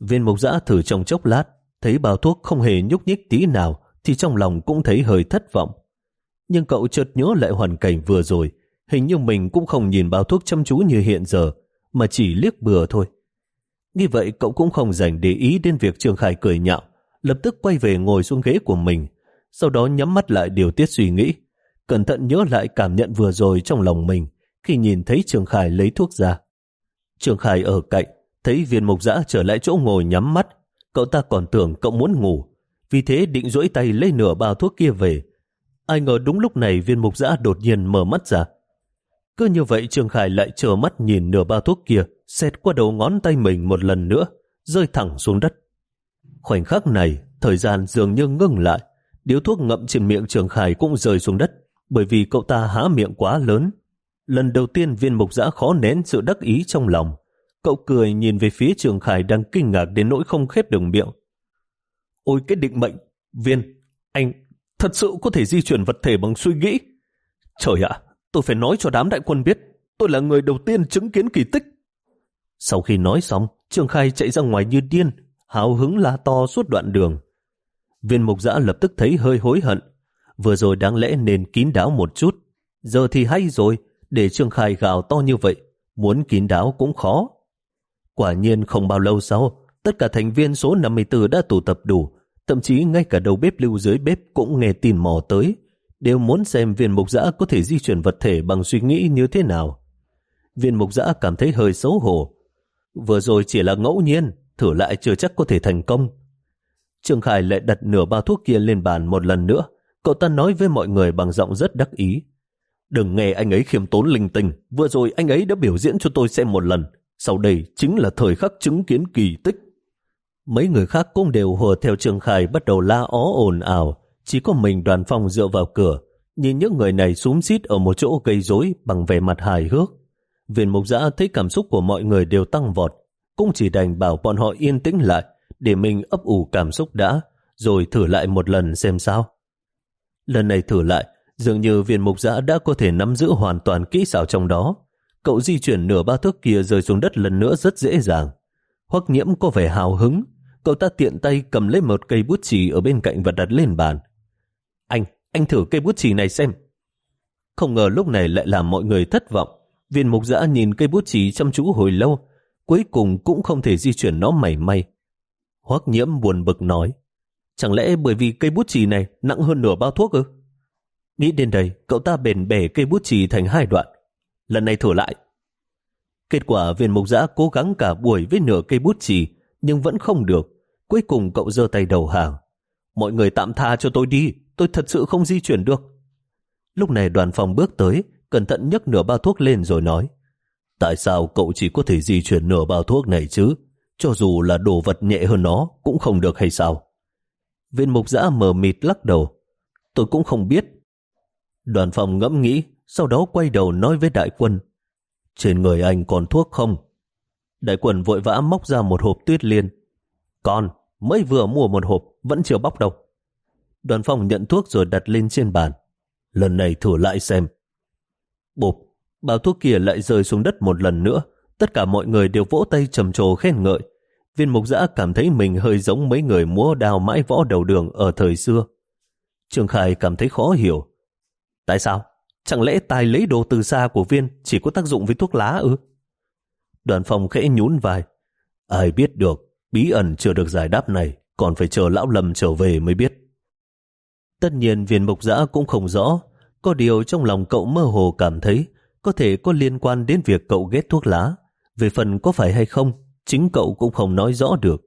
Viên mộc giã thử trong chốc lát, thấy bao thuốc không hề nhúc nhích tí nào, thì trong lòng cũng thấy hơi thất vọng. Nhưng cậu chợt nhớ lại hoàn cảnh vừa rồi, hình như mình cũng không nhìn bao thuốc chăm chú như hiện giờ, mà chỉ liếc bừa thôi. Như vậy cậu cũng không dành để ý đến việc Trường Khải cười nhạo, lập tức quay về ngồi xuống ghế của mình, sau đó nhắm mắt lại điều tiết suy nghĩ, cẩn thận nhớ lại cảm nhận vừa rồi trong lòng mình khi nhìn thấy Trường Khải lấy thuốc ra. Trường Khải ở cạnh, thấy viên mục giã trở lại chỗ ngồi nhắm mắt, cậu ta còn tưởng cậu muốn ngủ, vì thế định duỗi tay lấy nửa bao thuốc kia về. Ai ngờ đúng lúc này viên mục giã đột nhiên mở mắt ra. Cứ như vậy Trường Khải lại chờ mắt nhìn nửa bao thuốc kia, xẹt qua đầu ngón tay mình một lần nữa, rơi thẳng xuống đất. Khoảnh khắc này, thời gian dường như ngưng lại, điếu thuốc ngậm trên miệng Trường Khải cũng rơi xuống đất, bởi vì cậu ta há miệng quá lớn. Lần đầu tiên viên mục giã khó nén sự đắc ý trong lòng. Cậu cười nhìn về phía Trường Khải đang kinh ngạc đến nỗi không khép đường miệng. Ôi cái định mệnh, viên, anh thật sự có thể di chuyển vật thể bằng suy nghĩ. Trời ạ, tôi phải nói cho đám đại quân biết, tôi là người đầu tiên chứng kiến kỳ tích. Sau khi nói xong, trương Khai chạy ra ngoài như điên, hào hứng la to suốt đoạn đường. Viên mục giã lập tức thấy hơi hối hận. Vừa rồi đáng lẽ nên kín đáo một chút. Giờ thì hay rồi, để Trương Khai gào to như vậy, muốn kín đáo cũng khó. Quả nhiên không bao lâu sau, tất cả thành viên số 54 đã tụ tập đủ, thậm chí ngay cả đầu bếp lưu dưới bếp cũng nghe tin mò tới, đều muốn xem viên mục giã có thể di chuyển vật thể bằng suy nghĩ như thế nào. Viên mục giã cảm thấy hơi xấu hổ. Vừa rồi chỉ là ngẫu nhiên, thử lại chưa chắc có thể thành công. Trương Khải lại đặt nửa bao thuốc kia lên bàn một lần nữa. Cậu ta nói với mọi người bằng giọng rất đắc ý. Đừng nghe anh ấy khiêm tốn linh tinh. Vừa rồi anh ấy đã biểu diễn cho tôi xem một lần. Sau đây chính là thời khắc chứng kiến kỳ tích. Mấy người khác cũng đều hùa theo Trương Khải bắt đầu la ó ồn ào. Chỉ có mình đoàn phong dựa vào cửa, nhìn những người này xúm xít ở một chỗ gây rối bằng vẻ mặt hài hước. Viên mục giã thấy cảm xúc của mọi người đều tăng vọt, cũng chỉ đành bảo bọn họ yên tĩnh lại để mình ấp ủ cảm xúc đã, rồi thử lại một lần xem sao. Lần này thử lại, dường như viên mục giã đã có thể nắm giữ hoàn toàn kỹ xảo trong đó. Cậu di chuyển nửa ba thước kia rơi xuống đất lần nữa rất dễ dàng. Hoắc nhiễm có vẻ hào hứng, cậu ta tiện tay cầm lấy một cây bút chì ở bên cạnh và đặt lên bàn. Anh, anh thử cây bút chì này xem. Không ngờ lúc này lại làm mọi người thất vọng. Viên mục giã nhìn cây bút chì chăm chú hồi lâu, cuối cùng cũng không thể di chuyển nó mảy may. Hoắc nhiễm buồn bực nói, chẳng lẽ bởi vì cây bút chì này nặng hơn nửa bao thuốc ư? Nghĩ đến đây, cậu ta bền bể cây bút chì thành hai đoạn. Lần này thử lại. Kết quả viên mục giã cố gắng cả buổi với nửa cây bút chì, nhưng vẫn không được. Cuối cùng cậu giơ tay đầu hàng. Mọi người tạm tha cho tôi đi, tôi thật sự không di chuyển được. Lúc này đoàn phòng bước tới, cẩn thận nhấc nửa bao thuốc lên rồi nói Tại sao cậu chỉ có thể di chuyển nửa bao thuốc này chứ? Cho dù là đồ vật nhẹ hơn nó cũng không được hay sao? Viên mục giã mờ mịt lắc đầu. Tôi cũng không biết. Đoàn phòng ngẫm nghĩ, sau đó quay đầu nói với đại quân. Trên người anh còn thuốc không? Đại quân vội vã móc ra một hộp tuyết liên. Còn, mới vừa mua một hộp, vẫn chưa bóc đâu. Đoàn phòng nhận thuốc rồi đặt lên trên bàn. Lần này thử lại xem. Bụp, bao thuốc kia lại rơi xuống đất một lần nữa. Tất cả mọi người đều vỗ tay trầm trồ khen ngợi. viên mục giã cảm thấy mình hơi giống mấy người múa đào mãi võ đầu đường ở thời xưa. trường Khai cảm thấy khó hiểu. Tại sao? Chẳng lẽ tài lấy đồ từ xa của viên chỉ có tác dụng với thuốc lá ư? Đoàn phòng khẽ nhún vai. Ai biết được, bí ẩn chưa được giải đáp này, còn phải chờ lão lầm trở về mới biết. Tất nhiên viên mục giã cũng không rõ, có điều trong lòng cậu mơ hồ cảm thấy có thể có liên quan đến việc cậu ghét thuốc lá. Về phần có phải hay không, chính cậu cũng không nói rõ được.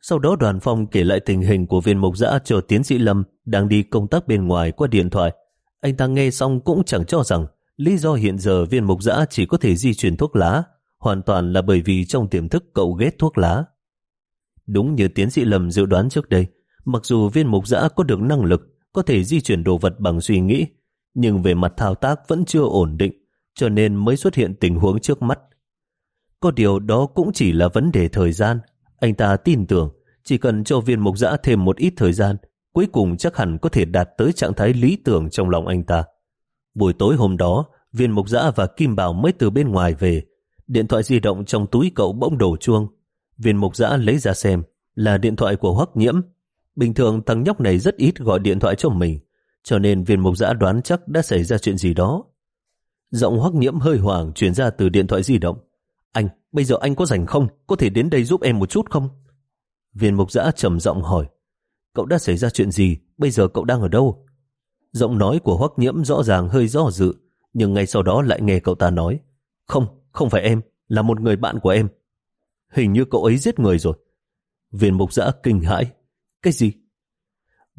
Sau đó đoàn phong kể lại tình hình của viên mục giã cho tiến sĩ Lâm đang đi công tác bên ngoài qua điện thoại. Anh ta nghe xong cũng chẳng cho rằng lý do hiện giờ viên mục giã chỉ có thể di chuyển thuốc lá hoàn toàn là bởi vì trong tiềm thức cậu ghét thuốc lá. Đúng như tiến sĩ Lâm dự đoán trước đây, mặc dù viên mục giã có được năng lực có thể di chuyển đồ vật bằng suy nghĩ, nhưng về mặt thao tác vẫn chưa ổn định, cho nên mới xuất hiện tình huống trước mắt. Có điều đó cũng chỉ là vấn đề thời gian. Anh ta tin tưởng chỉ cần cho viên mục giã thêm một ít thời gian, cuối cùng chắc hẳn có thể đạt tới trạng thái lý tưởng trong lòng anh ta. Buổi tối hôm đó, viên mục giã và Kim Bảo mới từ bên ngoài về. Điện thoại di động trong túi cậu bỗng đổ chuông. Viên mục giã lấy ra xem, là điện thoại của Hoắc Nhiễm. Bình thường thằng nhóc này rất ít gọi điện thoại cho mình, cho nên viên mục giã đoán chắc đã xảy ra chuyện gì đó. Giọng Hoắc Nhiễm hơi hoảng truyền ra từ điện thoại di động. Anh, bây giờ anh có rảnh không? Có thể đến đây giúp em một chút không? Viên mục giã trầm giọng hỏi. Cậu đã xảy ra chuyện gì? Bây giờ cậu đang ở đâu? Giọng nói của Hoắc Nhiễm rõ ràng hơi do dự, nhưng ngay sau đó lại nghe cậu ta nói. Không, không phải em, là một người bạn của em. Hình như cậu ấy giết người rồi. Viên mục giã kinh hãi. Cái gì?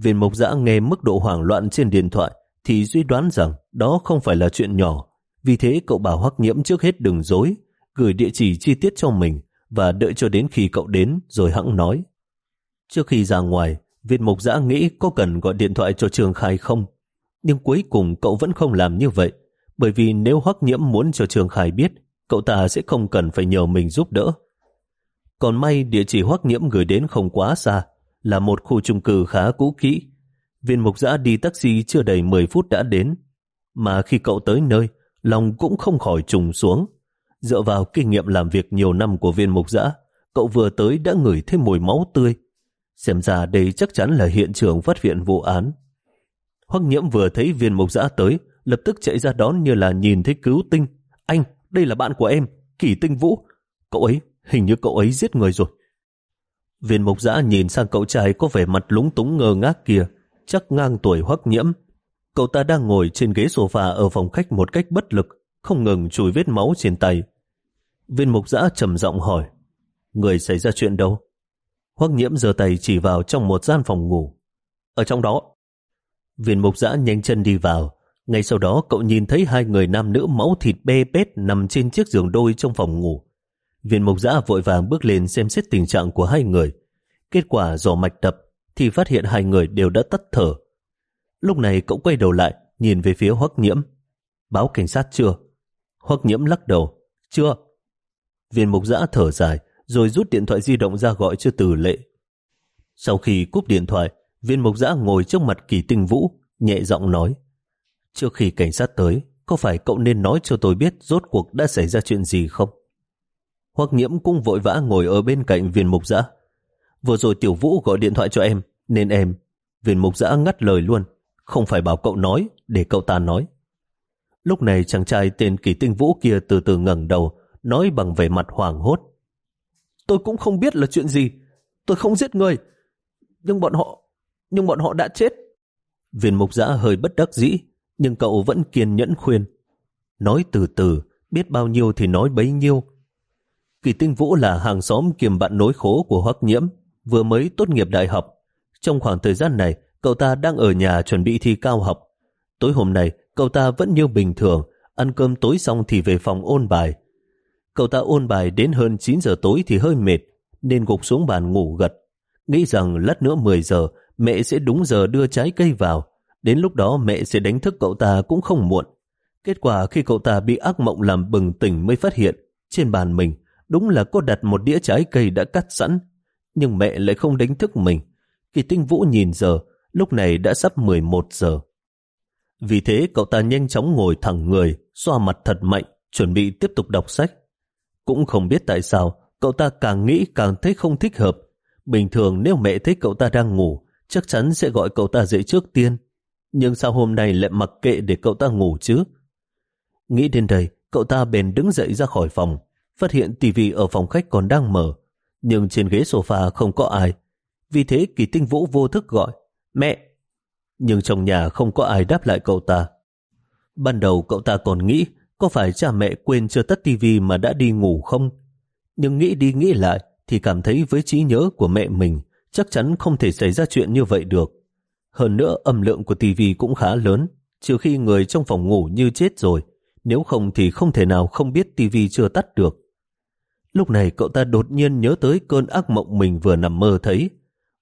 Viên mục giã nghe mức độ hoảng loạn trên điện thoại thì duy đoán rằng đó không phải là chuyện nhỏ. Vì thế cậu bảo Hoắc Nhiễm trước hết đừng dối, gửi địa chỉ chi tiết cho mình và đợi cho đến khi cậu đến rồi hẵng nói. Trước khi ra ngoài, Việt Mục Giã nghĩ có cần gọi điện thoại cho Trường Khai không? Nhưng cuối cùng cậu vẫn không làm như vậy, bởi vì nếu Hoắc Nhiễm muốn cho Trường Khai biết, cậu ta sẽ không cần phải nhờ mình giúp đỡ. Còn may địa chỉ Hoắc Nhiễm gửi đến không quá xa, là một khu chung cư khá cũ kỹ. Viên Mục Giã đi taxi chưa đầy 10 phút đã đến, mà khi cậu tới nơi, lòng cũng không khỏi trùng xuống. Dựa vào kinh nghiệm làm việc nhiều năm của viên mục giã, cậu vừa tới đã ngửi thêm mùi máu tươi. Xem ra đây chắc chắn là hiện trường phát hiện vụ án. Hoắc nhiễm vừa thấy viên mục giã tới, lập tức chạy ra đón như là nhìn thấy cứu tinh. Anh, đây là bạn của em, Kỷ Tinh Vũ. Cậu ấy, hình như cậu ấy giết người rồi. Viên mục giã nhìn sang cậu trai có vẻ mặt lúng túng ngơ ngác kia, chắc ngang tuổi hoắc nhiễm. Cậu ta đang ngồi trên ghế sofa ở phòng khách một cách bất lực, không ngừng chùi vết máu trên tay. Viên mục giã trầm giọng hỏi, người xảy ra chuyện đâu? Hoắc nhiễm giơ tay chỉ vào trong một gian phòng ngủ. Ở trong đó. Viên mục giã nhanh chân đi vào. Ngay sau đó cậu nhìn thấy hai người nam nữ máu thịt bê bết nằm trên chiếc giường đôi trong phòng ngủ. Viên mục giã vội vàng bước lên xem xét tình trạng của hai người. Kết quả dò mạch đập thì phát hiện hai người đều đã tắt thở. Lúc này cậu quay đầu lại, nhìn về phía Hoắc Nhiễm. Báo cảnh sát chưa? Hoắc Nhiễm lắc đầu. Chưa. Viên mục giã thở dài, rồi rút điện thoại di động ra gọi cho từ lệ. Sau khi cúp điện thoại, viên mục giã ngồi trước mặt kỳ tinh vũ, nhẹ giọng nói. Trước khi cảnh sát tới, có phải cậu nên nói cho tôi biết rốt cuộc đã xảy ra chuyện gì không? Hoắc nhiễm cũng vội vã ngồi ở bên cạnh viên mục giã. Vừa rồi tiểu vũ gọi điện thoại cho em, nên em. Viên mục giã ngắt lời luôn. Không phải bảo cậu nói, để cậu ta nói. Lúc này chàng trai tên kỳ tinh vũ kia từ từ ngẩng đầu, nói bằng vẻ mặt hoảng hốt. Tôi cũng không biết là chuyện gì. Tôi không giết người. Nhưng bọn họ... Nhưng bọn họ đã chết. Viên mục giã hơi bất đắc dĩ, nhưng cậu vẫn kiên nhẫn khuyên. Nói từ từ, biết bao nhiêu thì nói bấy nhiêu. Kỳ tinh vũ là hàng xóm kiềm bạn nối khố của Hoắc Nhiễm, vừa mới tốt nghiệp đại học. Trong khoảng thời gian này, cậu ta đang ở nhà chuẩn bị thi cao học. Tối hôm nay, cậu ta vẫn như bình thường, ăn cơm tối xong thì về phòng ôn bài. Cậu ta ôn bài đến hơn 9 giờ tối thì hơi mệt, nên gục xuống bàn ngủ gật. Nghĩ rằng lát nữa 10 giờ, mẹ sẽ đúng giờ đưa trái cây vào. Đến lúc đó mẹ sẽ đánh thức cậu ta cũng không muộn. Kết quả khi cậu ta bị ác mộng làm bừng tỉnh mới phát hiện, trên bàn mình đúng là cô đặt một đĩa trái cây đã cắt sẵn. Nhưng mẹ lại không đánh thức mình. Kỳ tinh vũ nhìn giờ, lúc này đã sắp 11 giờ. Vì thế cậu ta nhanh chóng ngồi thẳng người, xoa mặt thật mạnh, chuẩn bị tiếp tục đọc sách. Cũng không biết tại sao, cậu ta càng nghĩ càng thấy không thích hợp. Bình thường nếu mẹ thấy cậu ta đang ngủ, chắc chắn sẽ gọi cậu ta dậy trước tiên. Nhưng sao hôm nay lại mặc kệ để cậu ta ngủ chứ? Nghĩ đến đây, cậu ta bèn đứng dậy ra khỏi phòng, phát hiện tivi ở phòng khách còn đang mở, nhưng trên ghế sofa không có ai. Vì thế kỳ tinh vũ vô thức gọi, mẹ! Nhưng trong nhà không có ai đáp lại cậu ta. Ban đầu cậu ta còn nghĩ có phải cha mẹ quên chưa tắt tivi mà đã đi ngủ không? Nhưng nghĩ đi nghĩ lại thì cảm thấy với trí nhớ của mẹ mình chắc chắn không thể xảy ra chuyện như vậy được. Hơn nữa âm lượng của tivi cũng khá lớn, trừ khi người trong phòng ngủ như chết rồi, nếu không thì không thể nào không biết tivi chưa tắt được. Lúc này cậu ta đột nhiên nhớ tới cơn ác mộng mình vừa nằm mơ thấy.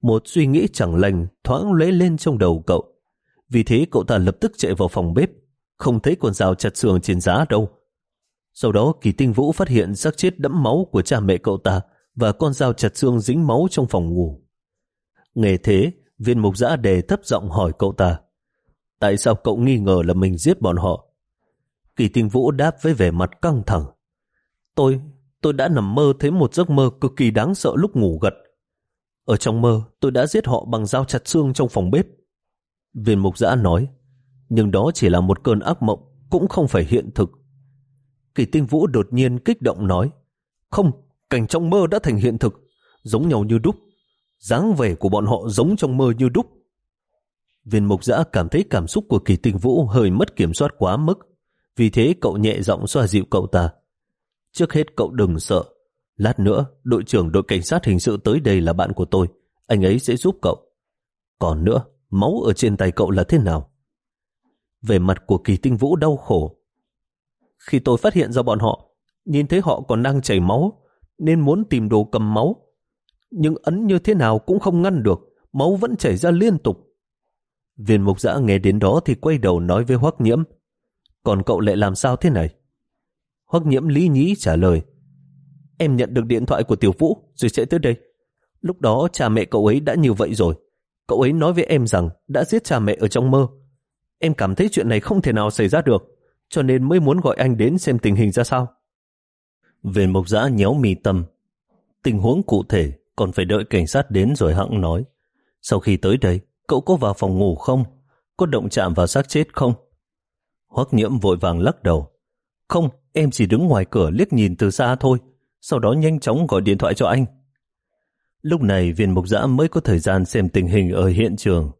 Một suy nghĩ chẳng lành thoáng lóe lên trong đầu cậu. Vì thế cậu ta lập tức chạy vào phòng bếp, không thấy con dao chặt xương trên giá đâu. Sau đó kỳ tinh vũ phát hiện xác chết đẫm máu của cha mẹ cậu ta và con dao chặt xương dính máu trong phòng ngủ. Nghe thế, viên mục giã đề thấp giọng hỏi cậu ta Tại sao cậu nghi ngờ là mình giết bọn họ? Kỳ tinh vũ đáp với vẻ mặt căng thẳng. Tôi, tôi đã nằm mơ thấy một giấc mơ cực kỳ đáng sợ lúc ngủ gật. Ở trong mơ, tôi đã giết họ bằng dao chặt xương trong phòng bếp. Viên mục giã nói, nhưng đó chỉ là một cơn ác mộng, cũng không phải hiện thực. Kỳ tinh vũ đột nhiên kích động nói, không, cảnh trong mơ đã thành hiện thực, giống nhau như đúc. dáng vẻ của bọn họ giống trong mơ như đúc. Viên mục giã cảm thấy cảm xúc của kỳ tinh vũ hơi mất kiểm soát quá mức, vì thế cậu nhẹ giọng xoa dịu cậu ta. Trước hết cậu đừng sợ. Lát nữa, đội trưởng đội cảnh sát hình sự tới đây là bạn của tôi. Anh ấy sẽ giúp cậu. Còn nữa, máu ở trên tay cậu là thế nào? Về mặt của kỳ tinh vũ đau khổ. Khi tôi phát hiện ra bọn họ, nhìn thấy họ còn đang chảy máu, nên muốn tìm đồ cầm máu. Nhưng ấn như thế nào cũng không ngăn được, máu vẫn chảy ra liên tục. Viên mục giã nghe đến đó thì quay đầu nói với Hoắc Nhiễm. Còn cậu lại làm sao thế này? Hoắc nhiễm lý nhí trả lời. Em nhận được điện thoại của Tiểu Vũ rồi sẽ tới đây. Lúc đó cha mẹ cậu ấy đã như vậy rồi. Cậu ấy nói với em rằng đã giết cha mẹ ở trong mơ. Em cảm thấy chuyện này không thể nào xảy ra được, cho nên mới muốn gọi anh đến xem tình hình ra sao. Về mộc giã nhéo mì tâm. Tình huống cụ thể còn phải đợi cảnh sát đến rồi hẵng nói. Sau khi tới đây, cậu có vào phòng ngủ không? Có động chạm vào xác chết không? Hoắc nhiễm vội vàng lắc đầu. Không, em chỉ đứng ngoài cửa liếc nhìn từ xa thôi, sau đó nhanh chóng gọi điện thoại cho anh. Lúc này viên mục giã mới có thời gian xem tình hình ở hiện trường.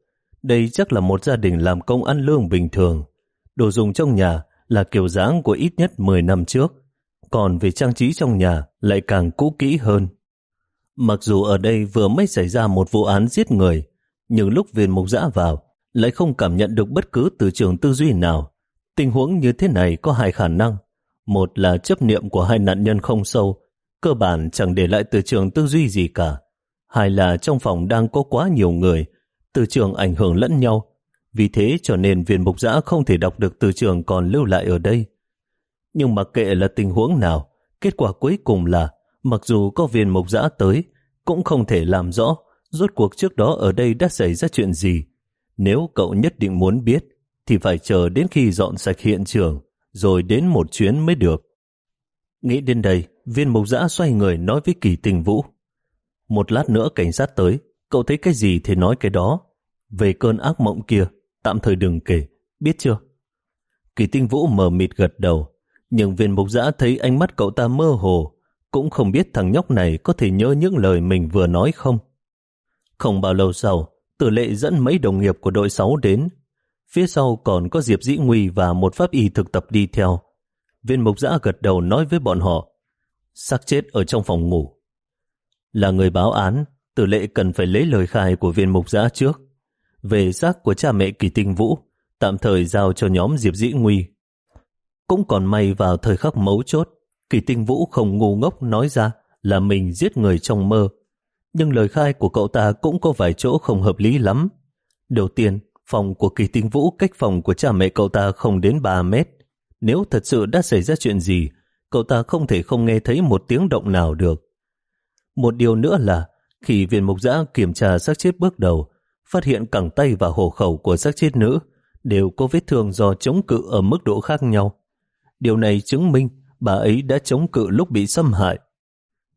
Đây chắc là một gia đình làm công ăn lương bình thường. Đồ dùng trong nhà là kiểu dáng của ít nhất 10 năm trước, còn về trang trí trong nhà lại càng cũ kỹ hơn. Mặc dù ở đây vừa mới xảy ra một vụ án giết người, nhưng lúc viên mục giã vào lại không cảm nhận được bất cứ từ trường tư duy nào. Tình huống như thế này có hai khả năng. Một là chấp niệm của hai nạn nhân không sâu, cơ bản chẳng để lại từ trường tư duy gì cả. Hai là trong phòng đang có quá nhiều người, từ trường ảnh hưởng lẫn nhau. Vì thế cho nên viên mục giã không thể đọc được từ trường còn lưu lại ở đây. Nhưng mặc kệ là tình huống nào, kết quả cuối cùng là mặc dù có viên mục giã tới, cũng không thể làm rõ rốt cuộc trước đó ở đây đã xảy ra chuyện gì. Nếu cậu nhất định muốn biết, thì phải chờ đến khi dọn sạch hiện trường, rồi đến một chuyến mới được. Nghĩ đến đây, viên mục giã xoay người nói với kỳ tình vũ. Một lát nữa cảnh sát tới, cậu thấy cái gì thì nói cái đó. Về cơn ác mộng kia, tạm thời đừng kể, biết chưa? Kỳ tinh vũ mờ mịt gật đầu, nhưng viên mục giã thấy ánh mắt cậu ta mơ hồ, cũng không biết thằng nhóc này có thể nhớ những lời mình vừa nói không. Không bao lâu sau, tử lệ dẫn mấy đồng nghiệp của đội 6 đến, Phía sau còn có Diệp Dĩ Nguy và một pháp y thực tập đi theo. Viên mục giã gật đầu nói với bọn họ, xác chết ở trong phòng ngủ. Là người báo án, tử lệ cần phải lấy lời khai của viên mục giã trước. Về xác của cha mẹ kỳ tinh vũ, tạm thời giao cho nhóm Diệp Dĩ Nguy. Cũng còn may vào thời khắc mấu chốt, kỳ tinh vũ không ngu ngốc nói ra là mình giết người trong mơ. Nhưng lời khai của cậu ta cũng có vài chỗ không hợp lý lắm. Đầu tiên, Phòng của Kỳ Tinh Vũ cách phòng của cha mẹ cậu ta không đến 3 mét. Nếu thật sự đã xảy ra chuyện gì, cậu ta không thể không nghe thấy một tiếng động nào được. Một điều nữa là, khi viên mục giã kiểm tra xác chết bước đầu, phát hiện cẳng tay và hổ khẩu của xác chết nữ đều có vết thương do chống cự ở mức độ khác nhau. Điều này chứng minh bà ấy đã chống cự lúc bị xâm hại.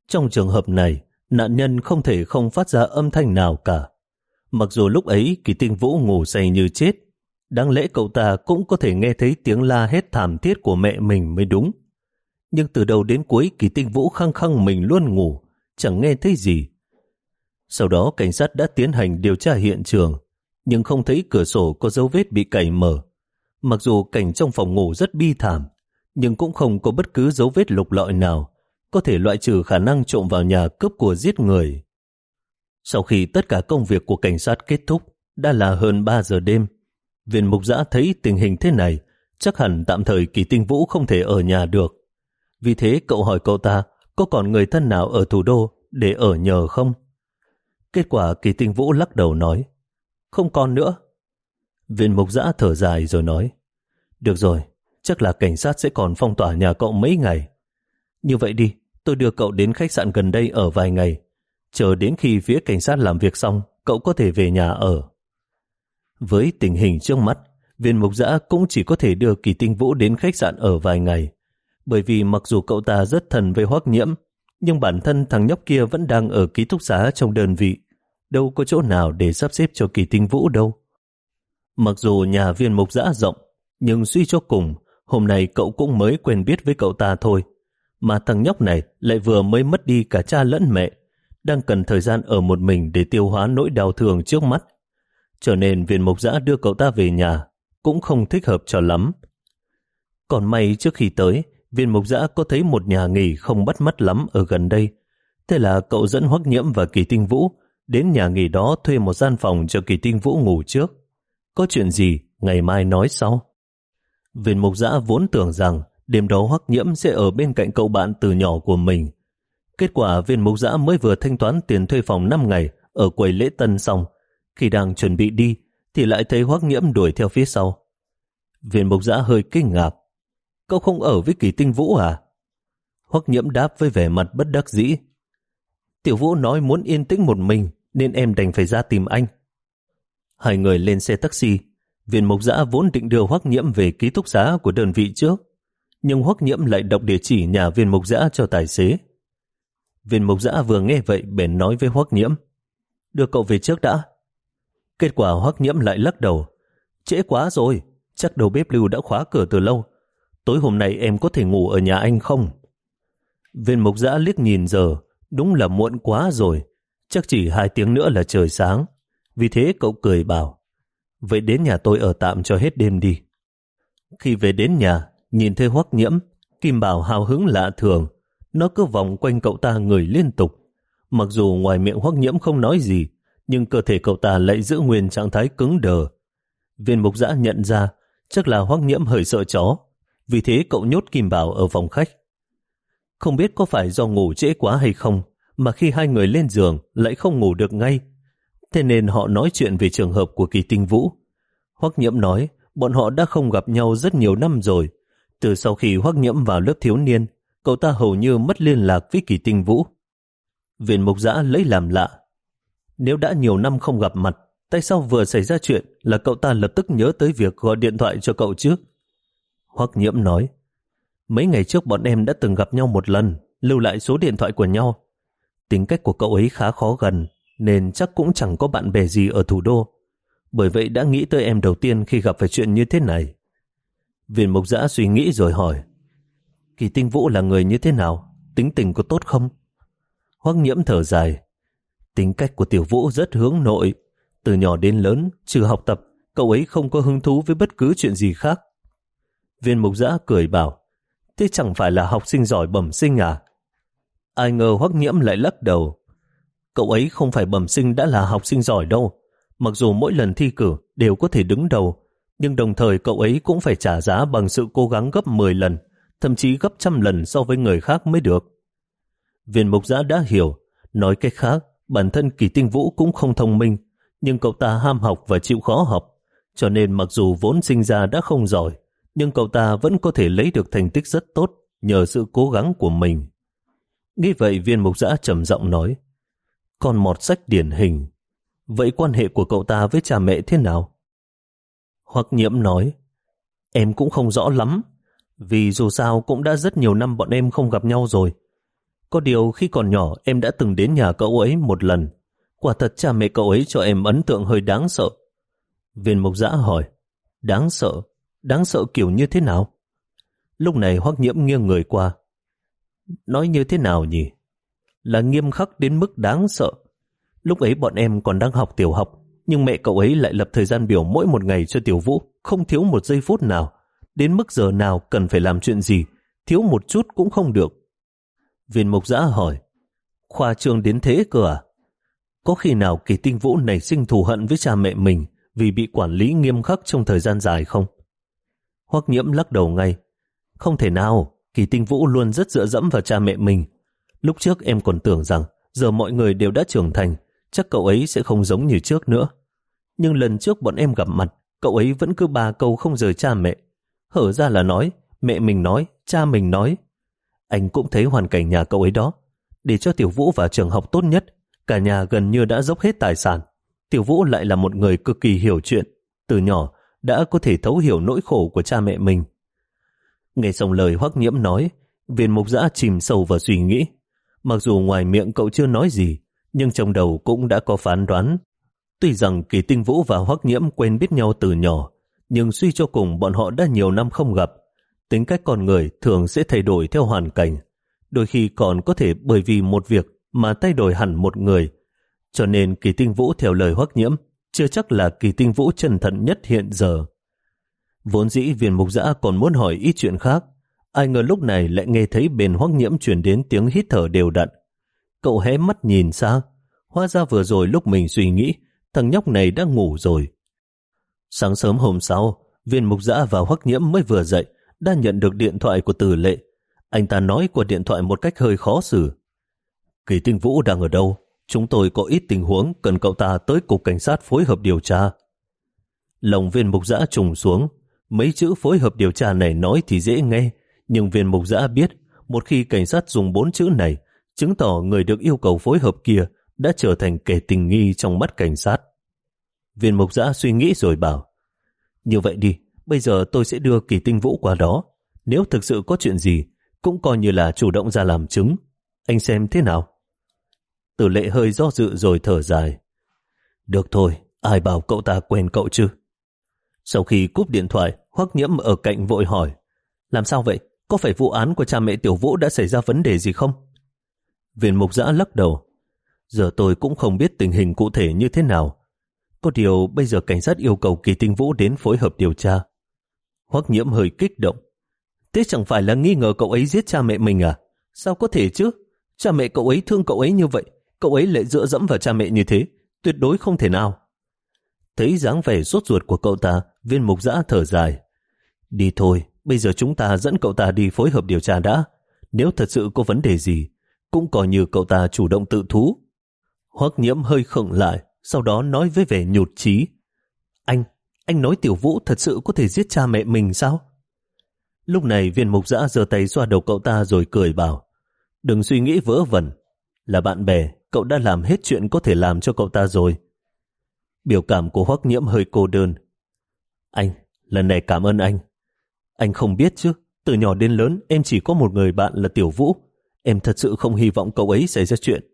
Trong trường hợp này, nạn nhân không thể không phát ra âm thanh nào cả. Mặc dù lúc ấy kỳ tinh vũ ngủ say như chết, đáng lẽ cậu ta cũng có thể nghe thấy tiếng la hét thảm thiết của mẹ mình mới đúng. Nhưng từ đầu đến cuối kỳ tinh vũ khăng khăng mình luôn ngủ, chẳng nghe thấy gì. Sau đó cảnh sát đã tiến hành điều tra hiện trường, nhưng không thấy cửa sổ có dấu vết bị cày mở. Mặc dù cảnh trong phòng ngủ rất bi thảm, nhưng cũng không có bất cứ dấu vết lục lọi nào có thể loại trừ khả năng trộm vào nhà cướp của giết người. Sau khi tất cả công việc của cảnh sát kết thúc, đã là hơn 3 giờ đêm. Viên mục giã thấy tình hình thế này, chắc hẳn tạm thời kỳ tinh vũ không thể ở nhà được. Vì thế cậu hỏi cậu ta có còn người thân nào ở thủ đô để ở nhờ không? Kết quả kỳ tinh vũ lắc đầu nói, không còn nữa. Viên mục giã thở dài rồi nói, được rồi, chắc là cảnh sát sẽ còn phong tỏa nhà cậu mấy ngày. Như vậy đi, tôi đưa cậu đến khách sạn gần đây ở vài ngày. Chờ đến khi phía cảnh sát làm việc xong, cậu có thể về nhà ở. Với tình hình trước mắt, viên mục giã cũng chỉ có thể đưa kỳ tinh vũ đến khách sạn ở vài ngày. Bởi vì mặc dù cậu ta rất thần với hoác nhiễm, nhưng bản thân thằng nhóc kia vẫn đang ở ký túc xá trong đơn vị. Đâu có chỗ nào để sắp xếp cho kỳ tinh vũ đâu. Mặc dù nhà viên mục giã rộng, nhưng suy cho cùng, hôm nay cậu cũng mới quen biết với cậu ta thôi. Mà thằng nhóc này lại vừa mới mất đi cả cha lẫn mẹ, đang cần thời gian ở một mình để tiêu hóa nỗi đau thương trước mắt. Cho nên viên mục giã đưa cậu ta về nhà cũng không thích hợp cho lắm. Còn may trước khi tới, viên mục giã có thấy một nhà nghỉ không bắt mắt lắm ở gần đây. Thế là cậu dẫn Hoắc Nhiễm và Kỳ Tinh Vũ đến nhà nghỉ đó thuê một gian phòng cho Kỳ Tinh Vũ ngủ trước. Có chuyện gì, ngày mai nói sau. Viên mục giã vốn tưởng rằng đêm đó Hoắc Nhiễm sẽ ở bên cạnh cậu bạn từ nhỏ của mình. Kết quả viên mục giã mới vừa thanh toán tiền thuê phòng 5 ngày ở quầy lễ tân xong. Khi đang chuẩn bị đi, thì lại thấy Hoắc Nhiễm đuổi theo phía sau. Viên mục giã hơi kinh ngạc. Cậu không ở với kỳ tinh vũ à? Hoắc Nhiễm đáp với vẻ mặt bất đắc dĩ. Tiểu vũ nói muốn yên tĩnh một mình, nên em đành phải ra tìm anh. Hai người lên xe taxi. Viên mục giã vốn định đưa Hoắc Nhiễm về ký túc xá của đơn vị trước. Nhưng Hoắc Nhiễm lại đọc địa chỉ nhà viên mục giã cho tài xế. Viên mục giã vừa nghe vậy bèn nói với Hoắc Nhiễm. Đưa cậu về trước đã. Kết quả Hoắc Nhiễm lại lắc đầu. Trễ quá rồi, chắc đầu bếp lưu đã khóa cửa từ lâu. Tối hôm nay em có thể ngủ ở nhà anh không? Viên mục giã liếc nhìn giờ, đúng là muộn quá rồi. Chắc chỉ hai tiếng nữa là trời sáng. Vì thế cậu cười bảo, vậy đến nhà tôi ở tạm cho hết đêm đi. Khi về đến nhà, nhìn thấy hoắc nhiễm, Kim Bảo hào hứng lạ thường, nó cứ vòng quanh cậu ta người liên tục. Mặc dù ngoài miệng hoắc nhiễm không nói gì, nhưng cơ thể cậu ta lại giữ nguyên trạng thái cứng đờ. Viên mục giã nhận ra chắc là hoắc nhiễm hơi sợ chó, vì thế cậu nhốt Kim Bảo ở phòng khách. Không biết có phải do ngủ trễ quá hay không, mà khi hai người lên giường lại không ngủ được ngay. Thế nên họ nói chuyện về trường hợp của kỳ tinh vũ. Hoắc nhiễm nói bọn họ đã không gặp nhau rất nhiều năm rồi. Từ sau khi Hoắc nhiễm vào lớp thiếu niên, cậu ta hầu như mất liên lạc với kỳ tinh vũ. Viện mục giã lấy làm lạ. Nếu đã nhiều năm không gặp mặt, tại sao vừa xảy ra chuyện là cậu ta lập tức nhớ tới việc gọi điện thoại cho cậu chứ Hoắc nhiễm nói, mấy ngày trước bọn em đã từng gặp nhau một lần, lưu lại số điện thoại của nhau. Tính cách của cậu ấy khá khó gần, nên chắc cũng chẳng có bạn bè gì ở thủ đô. Bởi vậy đã nghĩ tới em đầu tiên khi gặp phải chuyện như thế này. Viên mục giã suy nghĩ rồi hỏi, Kỳ tinh vũ là người như thế nào? Tính tình có tốt không? Hoắc nhiễm thở dài. Tính cách của tiểu vũ rất hướng nội. Từ nhỏ đến lớn, trừ học tập, cậu ấy không có hứng thú với bất cứ chuyện gì khác. Viên mục giã cười bảo, thế chẳng phải là học sinh giỏi bẩm sinh à? Ai ngờ hoắc nhiễm lại lắc đầu. Cậu ấy không phải bẩm sinh đã là học sinh giỏi đâu. Mặc dù mỗi lần thi cử đều có thể đứng đầu, nhưng đồng thời cậu ấy cũng phải trả giá bằng sự cố gắng gấp 10 lần, thậm chí gấp trăm lần so với người khác mới được. Viên mục giã đã hiểu, nói cách khác, bản thân kỳ tinh vũ cũng không thông minh, nhưng cậu ta ham học và chịu khó học, cho nên mặc dù vốn sinh ra đã không giỏi, nhưng cậu ta vẫn có thể lấy được thành tích rất tốt nhờ sự cố gắng của mình. Nghĩ vậy viên mục giã trầm giọng nói, còn một sách điển hình, vậy quan hệ của cậu ta với cha mẹ thế nào? Hoặc nhiễm nói, em cũng không rõ lắm, vì dù sao cũng đã rất nhiều năm bọn em không gặp nhau rồi. Có điều khi còn nhỏ em đã từng đến nhà cậu ấy một lần. Quả thật cha mẹ cậu ấy cho em ấn tượng hơi đáng sợ. Viên mục giã hỏi, đáng sợ? Đáng sợ kiểu như thế nào? Lúc này hoắc nhiễm nghiêng người qua. Nói như thế nào nhỉ? Là nghiêm khắc đến mức đáng sợ. Lúc ấy bọn em còn đang học tiểu học, nhưng mẹ cậu ấy lại lập thời gian biểu mỗi một ngày cho tiểu vũ, không thiếu một giây phút nào. Đến mức giờ nào cần phải làm chuyện gì, thiếu một chút cũng không được. Viên mục giã hỏi, khoa trương đến thế cơ à? Có khi nào kỳ tinh vũ nảy sinh thù hận với cha mẹ mình vì bị quản lý nghiêm khắc trong thời gian dài không? Hoắc nhiễm lắc đầu ngay. Không thể nào, kỳ tinh vũ luôn rất dựa dẫm vào cha mẹ mình. Lúc trước em còn tưởng rằng giờ mọi người đều đã trưởng thành, chắc cậu ấy sẽ không giống như trước nữa. Nhưng lần trước bọn em gặp mặt, cậu ấy vẫn cứ ba câu không rời cha mẹ. Hở ra là nói, mẹ mình nói, cha mình nói. Anh cũng thấy hoàn cảnh nhà cậu ấy đó. Để cho Tiểu Vũ vào trường học tốt nhất, cả nhà gần như đã dốc hết tài sản. Tiểu Vũ lại là một người cực kỳ hiểu chuyện. Từ nhỏ, đã có thể thấu hiểu nỗi khổ của cha mẹ mình. Nghe xong lời hoắc nhiễm nói, viên mục giã chìm sâu vào suy nghĩ. Mặc dù ngoài miệng cậu chưa nói gì, nhưng trong đầu cũng đã có phán đoán. Tuy rằng kỳ tinh vũ và hoắc nhiễm quen biết nhau từ nhỏ, nhưng suy cho cùng bọn họ đã nhiều năm không gặp. Tính cách con người thường sẽ thay đổi theo hoàn cảnh, đôi khi còn có thể bởi vì một việc mà thay đổi hẳn một người. Cho nên kỳ tinh vũ theo lời hoắc nhiễm, chưa chắc là kỳ tinh vũ chân thận nhất hiện giờ. Vốn dĩ viên mục giã còn muốn hỏi ít chuyện khác, ai ngờ lúc này lại nghe thấy bên hoắc nhiễm chuyển đến tiếng hít thở đều đặn. Cậu hé mắt nhìn xa, hóa ra vừa rồi lúc mình suy nghĩ, thằng nhóc này đã ngủ rồi. Sáng sớm hôm sau, viên mục giã và hoắc nhiễm mới vừa dậy, đã nhận được điện thoại của tử lệ. Anh ta nói qua điện thoại một cách hơi khó xử. Kỳ tinh vũ đang ở đâu? Chúng tôi có ít tình huống cần cậu ta tới cục cảnh sát phối hợp điều tra. Lòng viên mục giã trùng xuống. Mấy chữ phối hợp điều tra này nói thì dễ nghe, nhưng viên mục giã biết một khi cảnh sát dùng bốn chữ này, chứng tỏ người được yêu cầu phối hợp kia đã trở thành kẻ tình nghi trong mắt cảnh sát. Viên mục giã suy nghĩ rồi bảo, như vậy đi, bây giờ tôi sẽ đưa kỳ tinh vũ qua đó. Nếu thực sự có chuyện gì, cũng coi như là chủ động ra làm chứng. Anh xem thế nào? Tử lệ hơi do dự rồi thở dài. Được thôi, ai bảo cậu ta quen cậu chứ? Sau khi cúp điện thoại, Hoắc Nhiễm ở cạnh vội hỏi. Làm sao vậy? Có phải vụ án của cha mẹ Tiểu Vũ đã xảy ra vấn đề gì không? Viên mục giã lắc đầu. Giờ tôi cũng không biết tình hình cụ thể như thế nào. Có điều bây giờ cảnh sát yêu cầu Kỳ Tinh Vũ đến phối hợp điều tra. Hoắc Nhiễm hơi kích động. Thế chẳng phải là nghi ngờ cậu ấy giết cha mẹ mình à? Sao có thể chứ? Cha mẹ cậu ấy thương cậu ấy như vậy, cậu ấy lại dựa dẫm vào cha mẹ như thế, tuyệt đối không thể nào. Thấy dáng vẻ sốt ruột của cậu ta, viên mục giã thở dài. Đi thôi, bây giờ chúng ta dẫn cậu ta đi phối hợp điều tra đã. Nếu thật sự có vấn đề gì, cũng coi như cậu ta chủ động tự thú. Hoắc nhiễm hơi khựng lại, sau đó nói với vẻ nhụt chí. Anh, anh nói tiểu vũ thật sự có thể giết cha mẹ mình sao? Lúc này viên mục giã giơ tay xoa đầu cậu ta rồi cười bảo. Đừng suy nghĩ vỡ vẩn. Là bạn bè, cậu đã làm hết chuyện có thể làm cho cậu ta rồi. Biểu cảm của Hoắc Nhiễm hơi cô đơn. Anh, lần này cảm ơn anh. Anh không biết chứ, từ nhỏ đến lớn em chỉ có một người bạn là Tiểu Vũ. Em thật sự không hy vọng cậu ấy xảy ra chuyện.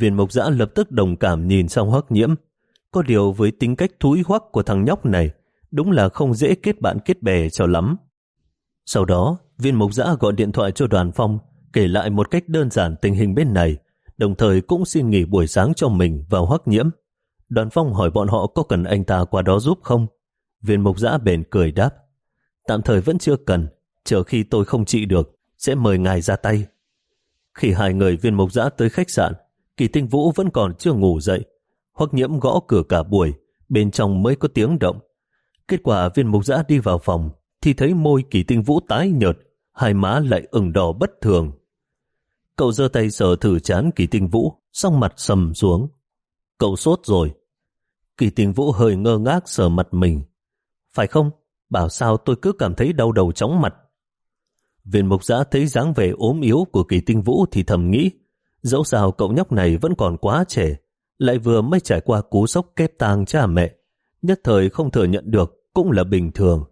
Viên mộc giã lập tức đồng cảm nhìn sang Hoắc Nhiễm. Có điều với tính cách thúi hoắc của thằng nhóc này, đúng là không dễ kết bạn kết bè cho lắm. Sau đó, viên mộc giã gọi điện thoại cho đoàn phong, kể lại một cách đơn giản tình hình bên này, đồng thời cũng xin nghỉ buổi sáng cho mình vào hoắc nhiễm. Đoàn phong hỏi bọn họ có cần anh ta qua đó giúp không? Viên Mộc giã bền cười đáp. Tạm thời vẫn chưa cần, chờ khi tôi không trị được, sẽ mời ngài ra tay. Khi hai người viên Mộc giã tới khách sạn, kỳ tinh vũ vẫn còn chưa ngủ dậy. Hoắc nhiễm gõ cửa cả buổi, bên trong mới có tiếng động. Kết quả viên mục giã đi vào phòng, thì thấy môi kỳ tinh vũ tái nhợt, hai má lại ửng đỏ bất thường. Cậu giơ tay sờ thử chán kỳ tinh vũ, xong mặt sầm xuống. Cậu sốt rồi. Kỳ tinh vũ hơi ngơ ngác sờ mặt mình. Phải không? Bảo sao tôi cứ cảm thấy đau đầu chóng mặt. Viên mục giã thấy dáng vẻ ốm yếu của kỳ tinh vũ thì thầm nghĩ, dẫu sao cậu nhóc này vẫn còn quá trẻ, lại vừa mới trải qua cú sốc kép tang cha mẹ, nhất thời không thừa nhận được cũng là bình thường.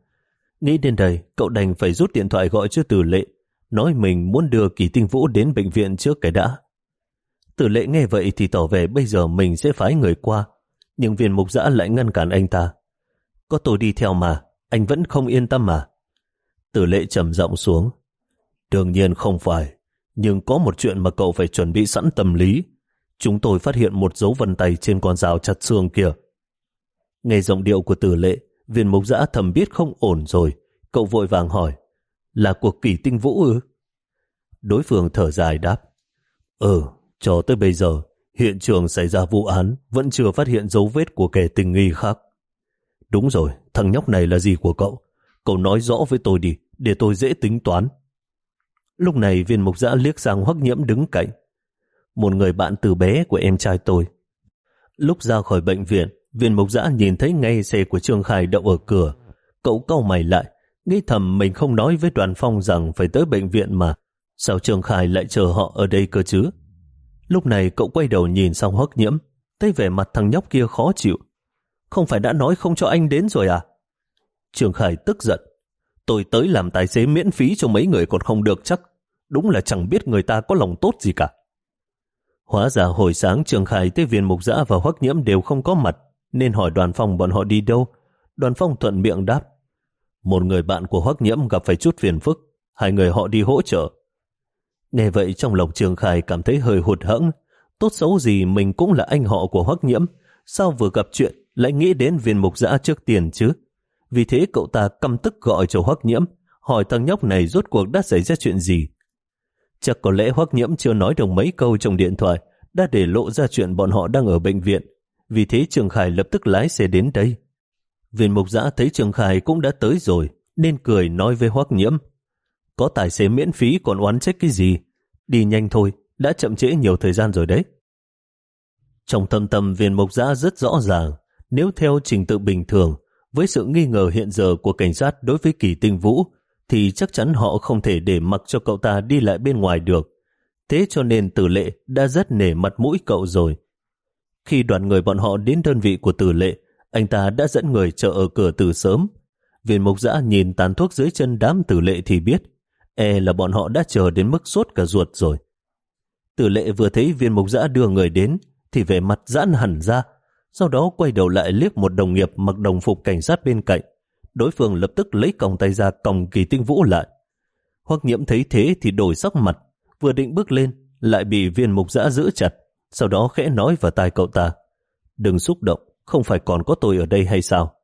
Nghĩ đến đây, cậu đành phải rút điện thoại gọi cho tử lệ, nói mình muốn đưa kỳ tinh vũ đến bệnh viện trước cái đã. Tử lệ nghe vậy thì tỏ vẻ bây giờ mình sẽ phái người qua, nhưng viên mục giã lại ngăn cản anh ta. Có tôi đi theo mà, anh vẫn không yên tâm mà. Tử lệ trầm giọng xuống. Đương nhiên không phải, nhưng có một chuyện mà cậu phải chuẩn bị sẵn tâm lý. Chúng tôi phát hiện một dấu vân tay trên con rào chặt xương kia. Nghe giọng điệu của tử lệ, viên mục giã thầm biết không ổn rồi. Cậu vội vàng hỏi, là cuộc kỳ tinh vũ ư? Đối phương thở dài đáp, Ừ, cho tới bây giờ, hiện trường xảy ra vụ án vẫn chưa phát hiện dấu vết của kẻ tình nghi khác. Đúng rồi, thằng nhóc này là gì của cậu? Cậu nói rõ với tôi đi, để tôi dễ tính toán. Lúc này viên mục giã liếc sang hoắc nhiễm đứng cạnh. Một người bạn từ bé của em trai tôi. Lúc ra khỏi bệnh viện, viên mục giã nhìn thấy ngay xe của Trương khải đậu ở cửa. Cậu cau mày lại, nghĩ thầm mình không nói với đoàn phong rằng phải tới bệnh viện mà. Sao Trương khải lại chờ họ ở đây cơ chứ? Lúc này cậu quay đầu nhìn sang hoắc nhiễm, thấy vẻ mặt thằng nhóc kia khó chịu. Không phải đã nói không cho anh đến rồi à? Trường Khải tức giận. Tôi tới làm tài xế miễn phí cho mấy người còn không được chắc. Đúng là chẳng biết người ta có lòng tốt gì cả. Hóa ra hồi sáng Trường Khải tới viên mục giã và hoắc nhiễm đều không có mặt, nên hỏi đoàn phong bọn họ đi đâu. Đoàn phong thuận miệng đáp. Một người bạn của hoắc nhiễm gặp phải chút phiền phức, hai người họ đi hỗ trợ. Nghe vậy trong lòng Trường Khải cảm thấy hơi hụt hẫng. Tốt xấu gì mình cũng là anh họ của hoắc nhiễm, sao vừa gặp chuyện lại nghĩ đến viên mục giã trước tiền chứ? Vì thế cậu ta căm tức gọi cho Hoắc Nhiễm, hỏi thằng nhóc này rốt cuộc đã xảy ra chuyện gì. Chắc có lẽ Hoắc Nhiễm chưa nói được mấy câu trong điện thoại, đã để lộ ra chuyện bọn họ đang ở bệnh viện. Vì thế Trường Khải lập tức lái xe đến đây. Viên mục giã thấy Trường Khải cũng đã tới rồi, nên cười nói với Hoắc Nhiễm. Có tài xế miễn phí còn oán trách cái gì? Đi nhanh thôi, đã chậm trễ nhiều thời gian rồi đấy. Trong thâm tâm viên mục giã rất rõ ràng, nếu theo trình tự bình thường, với sự nghi ngờ hiện giờ của cảnh sát đối với kỳ tinh vũ, thì chắc chắn họ không thể để mặc cho cậu ta đi lại bên ngoài được. Thế cho nên tử lệ đã rất nể mặt mũi cậu rồi. Khi đoàn người bọn họ đến đơn vị của tử lệ, anh ta đã dẫn người chờ ở cửa từ sớm. Viên mục giã nhìn tàn thuốc dưới chân đám tử lệ thì biết, e là bọn họ đã chờ đến mức sốt cả ruột rồi. Tử lệ vừa thấy viên mục giã đưa người đến, thì vẻ mặt giãn hẳn ra, sau đó quay đầu lại liếc một đồng nghiệp mặc đồng phục cảnh sát bên cạnh. Đối phương lập tức lấy còng tay ra còng kỳ tinh vũ lại. Hoắc nhiễm thấy thế thì đổi sắc mặt, vừa định bước lên, lại bị viên mục giã giữ chặt, sau đó khẽ nói vào tai cậu ta. Đừng xúc động, không phải còn có tôi ở đây hay sao?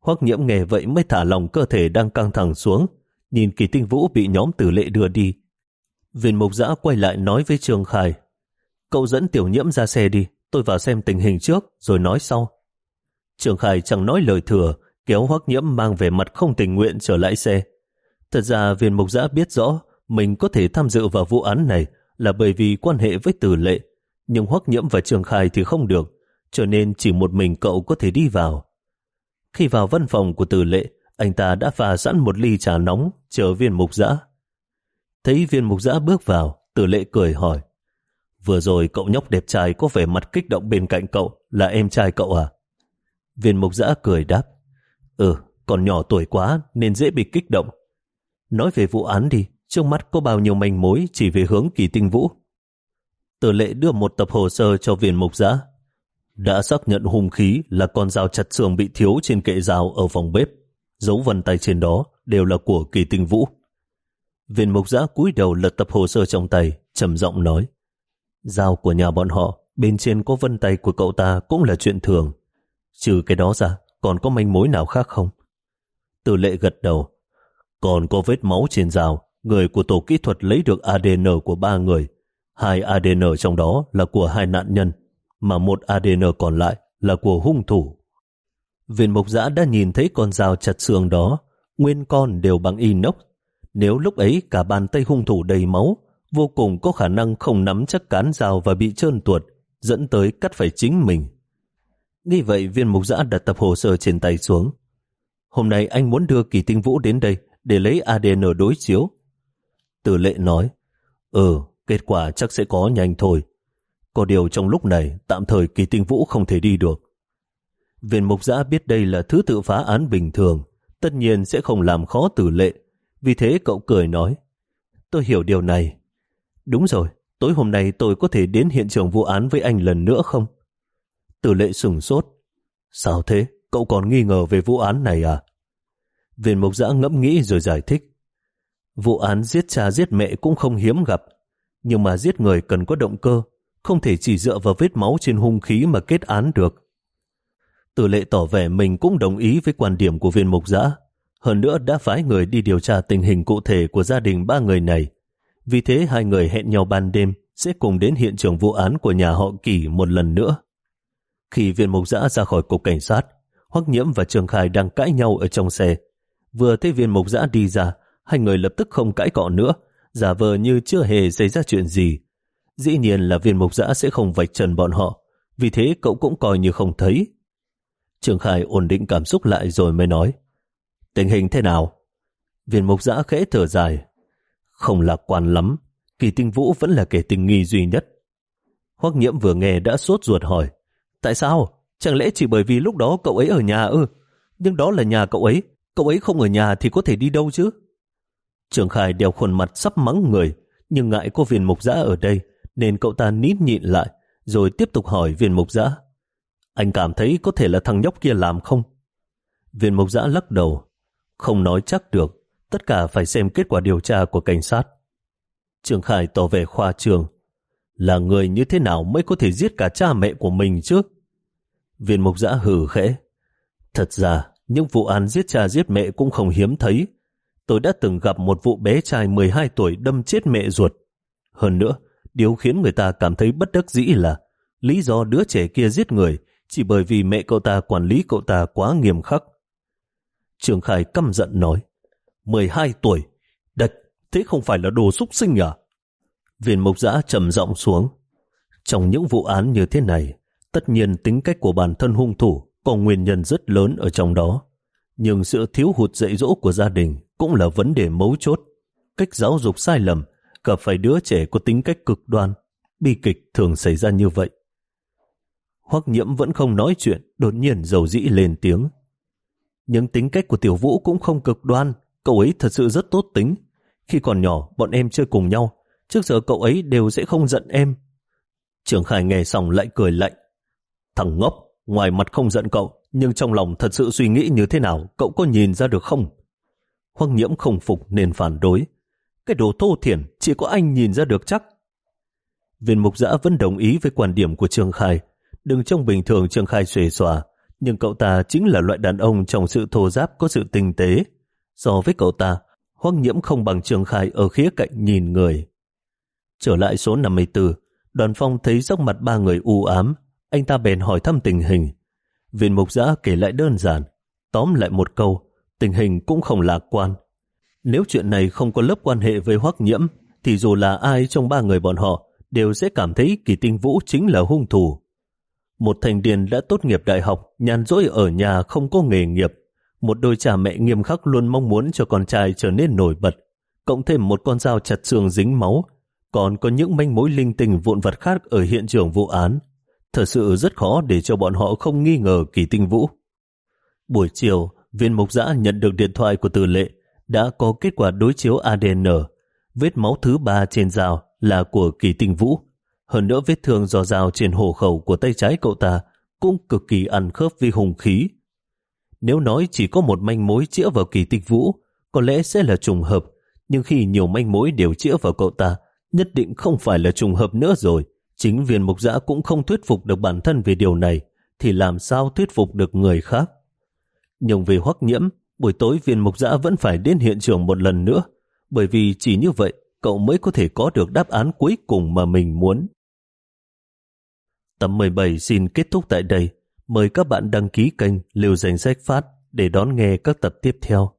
Hoắc nhiễm nghe vậy mới thả lòng cơ thể đang căng thẳng xuống, nhìn kỳ tinh vũ bị nhóm tử lệ đưa đi. Viên mục giã quay lại nói với Trường Khai, cậu dẫn tiểu nhiễm ra xe đi, tôi vào xem tình hình trước rồi nói sau. Trường Khải chẳng nói lời thừa, kéo hoắc nhiễm mang về mặt không tình nguyện trở lại xe. Thật ra viên mục giã biết rõ mình có thể tham dự vào vụ án này là bởi vì quan hệ với tử lệ, nhưng hoắc nhiễm và Trường Khải thì không được, cho nên chỉ một mình cậu có thể đi vào. Khi vào văn phòng của tử lệ, anh ta đã pha sẵn một ly trà nóng chờ viên mục giã. Thấy viên mục giã bước vào, tử lệ cười hỏi Vừa rồi cậu nhóc đẹp trai có vẻ mặt kích động bên cạnh cậu là em trai cậu à? Viên mục giã cười đáp. Ừ, còn nhỏ tuổi quá nên dễ bị kích động. Nói về vụ án đi, trước mắt có bao nhiêu manh mối chỉ về hướng kỳ tinh vũ. Tử lệ đưa một tập hồ sơ cho viên mục giã. Đã xác nhận hung khí là con dao chặt xương bị thiếu trên kệ dao ở phòng bếp. Dấu vân tay trên đó đều là của kỳ tinh vũ. Viên mục giã cúi đầu lật tập hồ sơ trong tay, trầm giọng nói. Dao của nhà bọn họ, bên trên có vân tay của cậu ta cũng là chuyện thường. Trừ cái đó ra, còn có manh mối nào khác không? Từ lệ gật đầu. Còn có vết máu trên dao, người của tổ kỹ thuật lấy được ADN của ba người. Hai ADN trong đó là của hai nạn nhân, mà một ADN còn lại là của hung thủ. Viên Mộc giã đã nhìn thấy con dao chặt xương đó, nguyên con đều bằng inox. Nếu lúc ấy cả bàn tay hung thủ đầy máu, vô cùng có khả năng không nắm chắc cán dao và bị trơn tuột, dẫn tới cắt phải chính mình. Nghĩ vậy viên mục giã đặt tập hồ sơ trên tay xuống. Hôm nay anh muốn đưa kỳ tinh vũ đến đây để lấy ADN đối chiếu. tử lệ nói, Ừ, kết quả chắc sẽ có nhanh thôi. Có điều trong lúc này tạm thời kỳ tinh vũ không thể đi được. Viên mục giã biết đây là thứ tự phá án bình thường, tất nhiên sẽ không làm khó tử lệ. Vì thế cậu cười nói, tôi hiểu điều này. Đúng rồi, tối hôm nay tôi có thể đến hiện trường vụ án với anh lần nữa không? Tử lệ sừng sốt. Sao thế? Cậu còn nghi ngờ về vụ án này à? Viên mục giã ngẫm nghĩ rồi giải thích. Vụ án giết cha giết mẹ cũng không hiếm gặp, nhưng mà giết người cần có động cơ, không thể chỉ dựa vào vết máu trên hung khí mà kết án được. Tử lệ tỏ vẻ mình cũng đồng ý với quan điểm của viên mục giã, hơn nữa đã phái người đi điều tra tình hình cụ thể của gia đình ba người này. Vì thế hai người hẹn nhau ban đêm sẽ cùng đến hiện trường vụ án của nhà họ Kỳ một lần nữa. Khi viên mục giã ra khỏi cục cảnh sát, Hoắc Nhiễm và Trường Khai đang cãi nhau ở trong xe. Vừa thấy viên mục giã đi ra, hai người lập tức không cãi cọ nữa, giả vờ như chưa hề xảy ra chuyện gì. Dĩ nhiên là viên mục giã sẽ không vạch trần bọn họ, vì thế cậu cũng coi như không thấy. Trường Khai ổn định cảm xúc lại rồi mới nói, tình hình thế nào? Viên mục giã khẽ thở dài, không lạc quan lắm, kỳ tinh vũ vẫn là kẻ tình nghi duy nhất. Hoắc nhiễm vừa nghe đã sốt ruột hỏi, tại sao? Chẳng lẽ chỉ bởi vì lúc đó cậu ấy ở nhà ư? Nhưng đó là nhà cậu ấy, cậu ấy không ở nhà thì có thể đi đâu chứ? Trường Khai đeo khuôn mặt sắp mắng người, nhưng ngại có viên mục giã ở đây, nên cậu ta nín nhịn lại, rồi tiếp tục hỏi viên mục giã. Anh cảm thấy có thể là thằng nhóc kia làm không? Viên mục giã lắc đầu. Không nói chắc được, tất cả phải xem kết quả điều tra của cảnh sát. Trường Khải tỏ vẻ khoa trường. Là người như thế nào mới có thể giết cả cha mẹ của mình chứ? Viên mục giã hử khẽ. Thật ra, những vụ án giết cha giết mẹ cũng không hiếm thấy. Tôi đã từng gặp một vụ bé trai 12 tuổi đâm chết mẹ ruột. Hơn nữa, điều khiến người ta cảm thấy bất đắc dĩ là lý do đứa trẻ kia giết người chỉ bởi vì mẹ cậu ta quản lý cậu ta quá nghiêm khắc. Trường Khải căm giận nói, 12 tuổi, đạch, thế không phải là đồ xúc sinh à? Viên mộc giã trầm giọng xuống. Trong những vụ án như thế này, tất nhiên tính cách của bản thân hung thủ có nguyên nhân rất lớn ở trong đó. Nhưng sự thiếu hụt dạy dỗ của gia đình cũng là vấn đề mấu chốt. Cách giáo dục sai lầm, gặp phải đứa trẻ có tính cách cực đoan, bi kịch thường xảy ra như vậy. Hoắc nhiễm vẫn không nói chuyện, đột nhiên dầu dĩ lên tiếng. Nhưng tính cách của Tiểu Vũ cũng không cực đoan, cậu ấy thật sự rất tốt tính. Khi còn nhỏ, bọn em chơi cùng nhau, trước giờ cậu ấy đều sẽ không giận em. Trường Khải nghe xong lại cười lạnh. Thằng ngốc, ngoài mặt không giận cậu, nhưng trong lòng thật sự suy nghĩ như thế nào, cậu có nhìn ra được không? hoang nhiễm không phục nên phản đối. Cái đồ thô thiển chỉ có anh nhìn ra được chắc. Viên mục giã vẫn đồng ý với quan điểm của Trường Khai. Đừng trông bình thường Trường Khai xuề xòa, nhưng cậu ta chính là loại đàn ông trong sự thô giáp có sự tinh tế. So với cậu ta, Hoắc nhiễm không bằng Trường Khai ở khía cạnh nhìn người. Trở lại số 54, đoàn phong thấy sắc mặt ba người u ám, anh ta bèn hỏi thăm tình hình. Viên mục giã kể lại đơn giản, tóm lại một câu, tình hình cũng không lạc quan. Nếu chuyện này không có lớp quan hệ với hoắc nhiễm, thì dù là ai trong ba người bọn họ đều sẽ cảm thấy kỳ tinh vũ chính là hung thủ. Một thành điền đã tốt nghiệp đại học, nhàn rỗi ở nhà không có nghề nghiệp. Một đôi cha mẹ nghiêm khắc luôn mong muốn cho con trai trở nên nổi bật. Cộng thêm một con dao chặt xương dính máu. Còn có những manh mối linh tinh vụn vặt khác ở hiện trường vụ án. Thật sự rất khó để cho bọn họ không nghi ngờ kỳ tinh vũ. Buổi chiều, viên mục giã nhận được điện thoại của từ lệ đã có kết quả đối chiếu ADN. Vết máu thứ ba trên dao là của kỳ tinh vũ. Hơn nữa vết thương do dao trên hổ khẩu của tay trái cậu ta cũng cực kỳ ăn khớp với hùng khí. Nếu nói chỉ có một manh mối chĩa vào kỳ tích vũ, có lẽ sẽ là trùng hợp, nhưng khi nhiều manh mối đều chĩa vào cậu ta, nhất định không phải là trùng hợp nữa rồi. Chính viên mục giã cũng không thuyết phục được bản thân về điều này, thì làm sao thuyết phục được người khác? Nhưng về hoắc nhiễm, buổi tối viên mục giã vẫn phải đến hiện trường một lần nữa, bởi vì chỉ như vậy cậu mới có thể có được đáp án cuối cùng mà mình muốn. Tập 17 xin kết thúc tại đây. Mời các bạn đăng ký kênh Liều Danh Sách Phát để đón nghe các tập tiếp theo.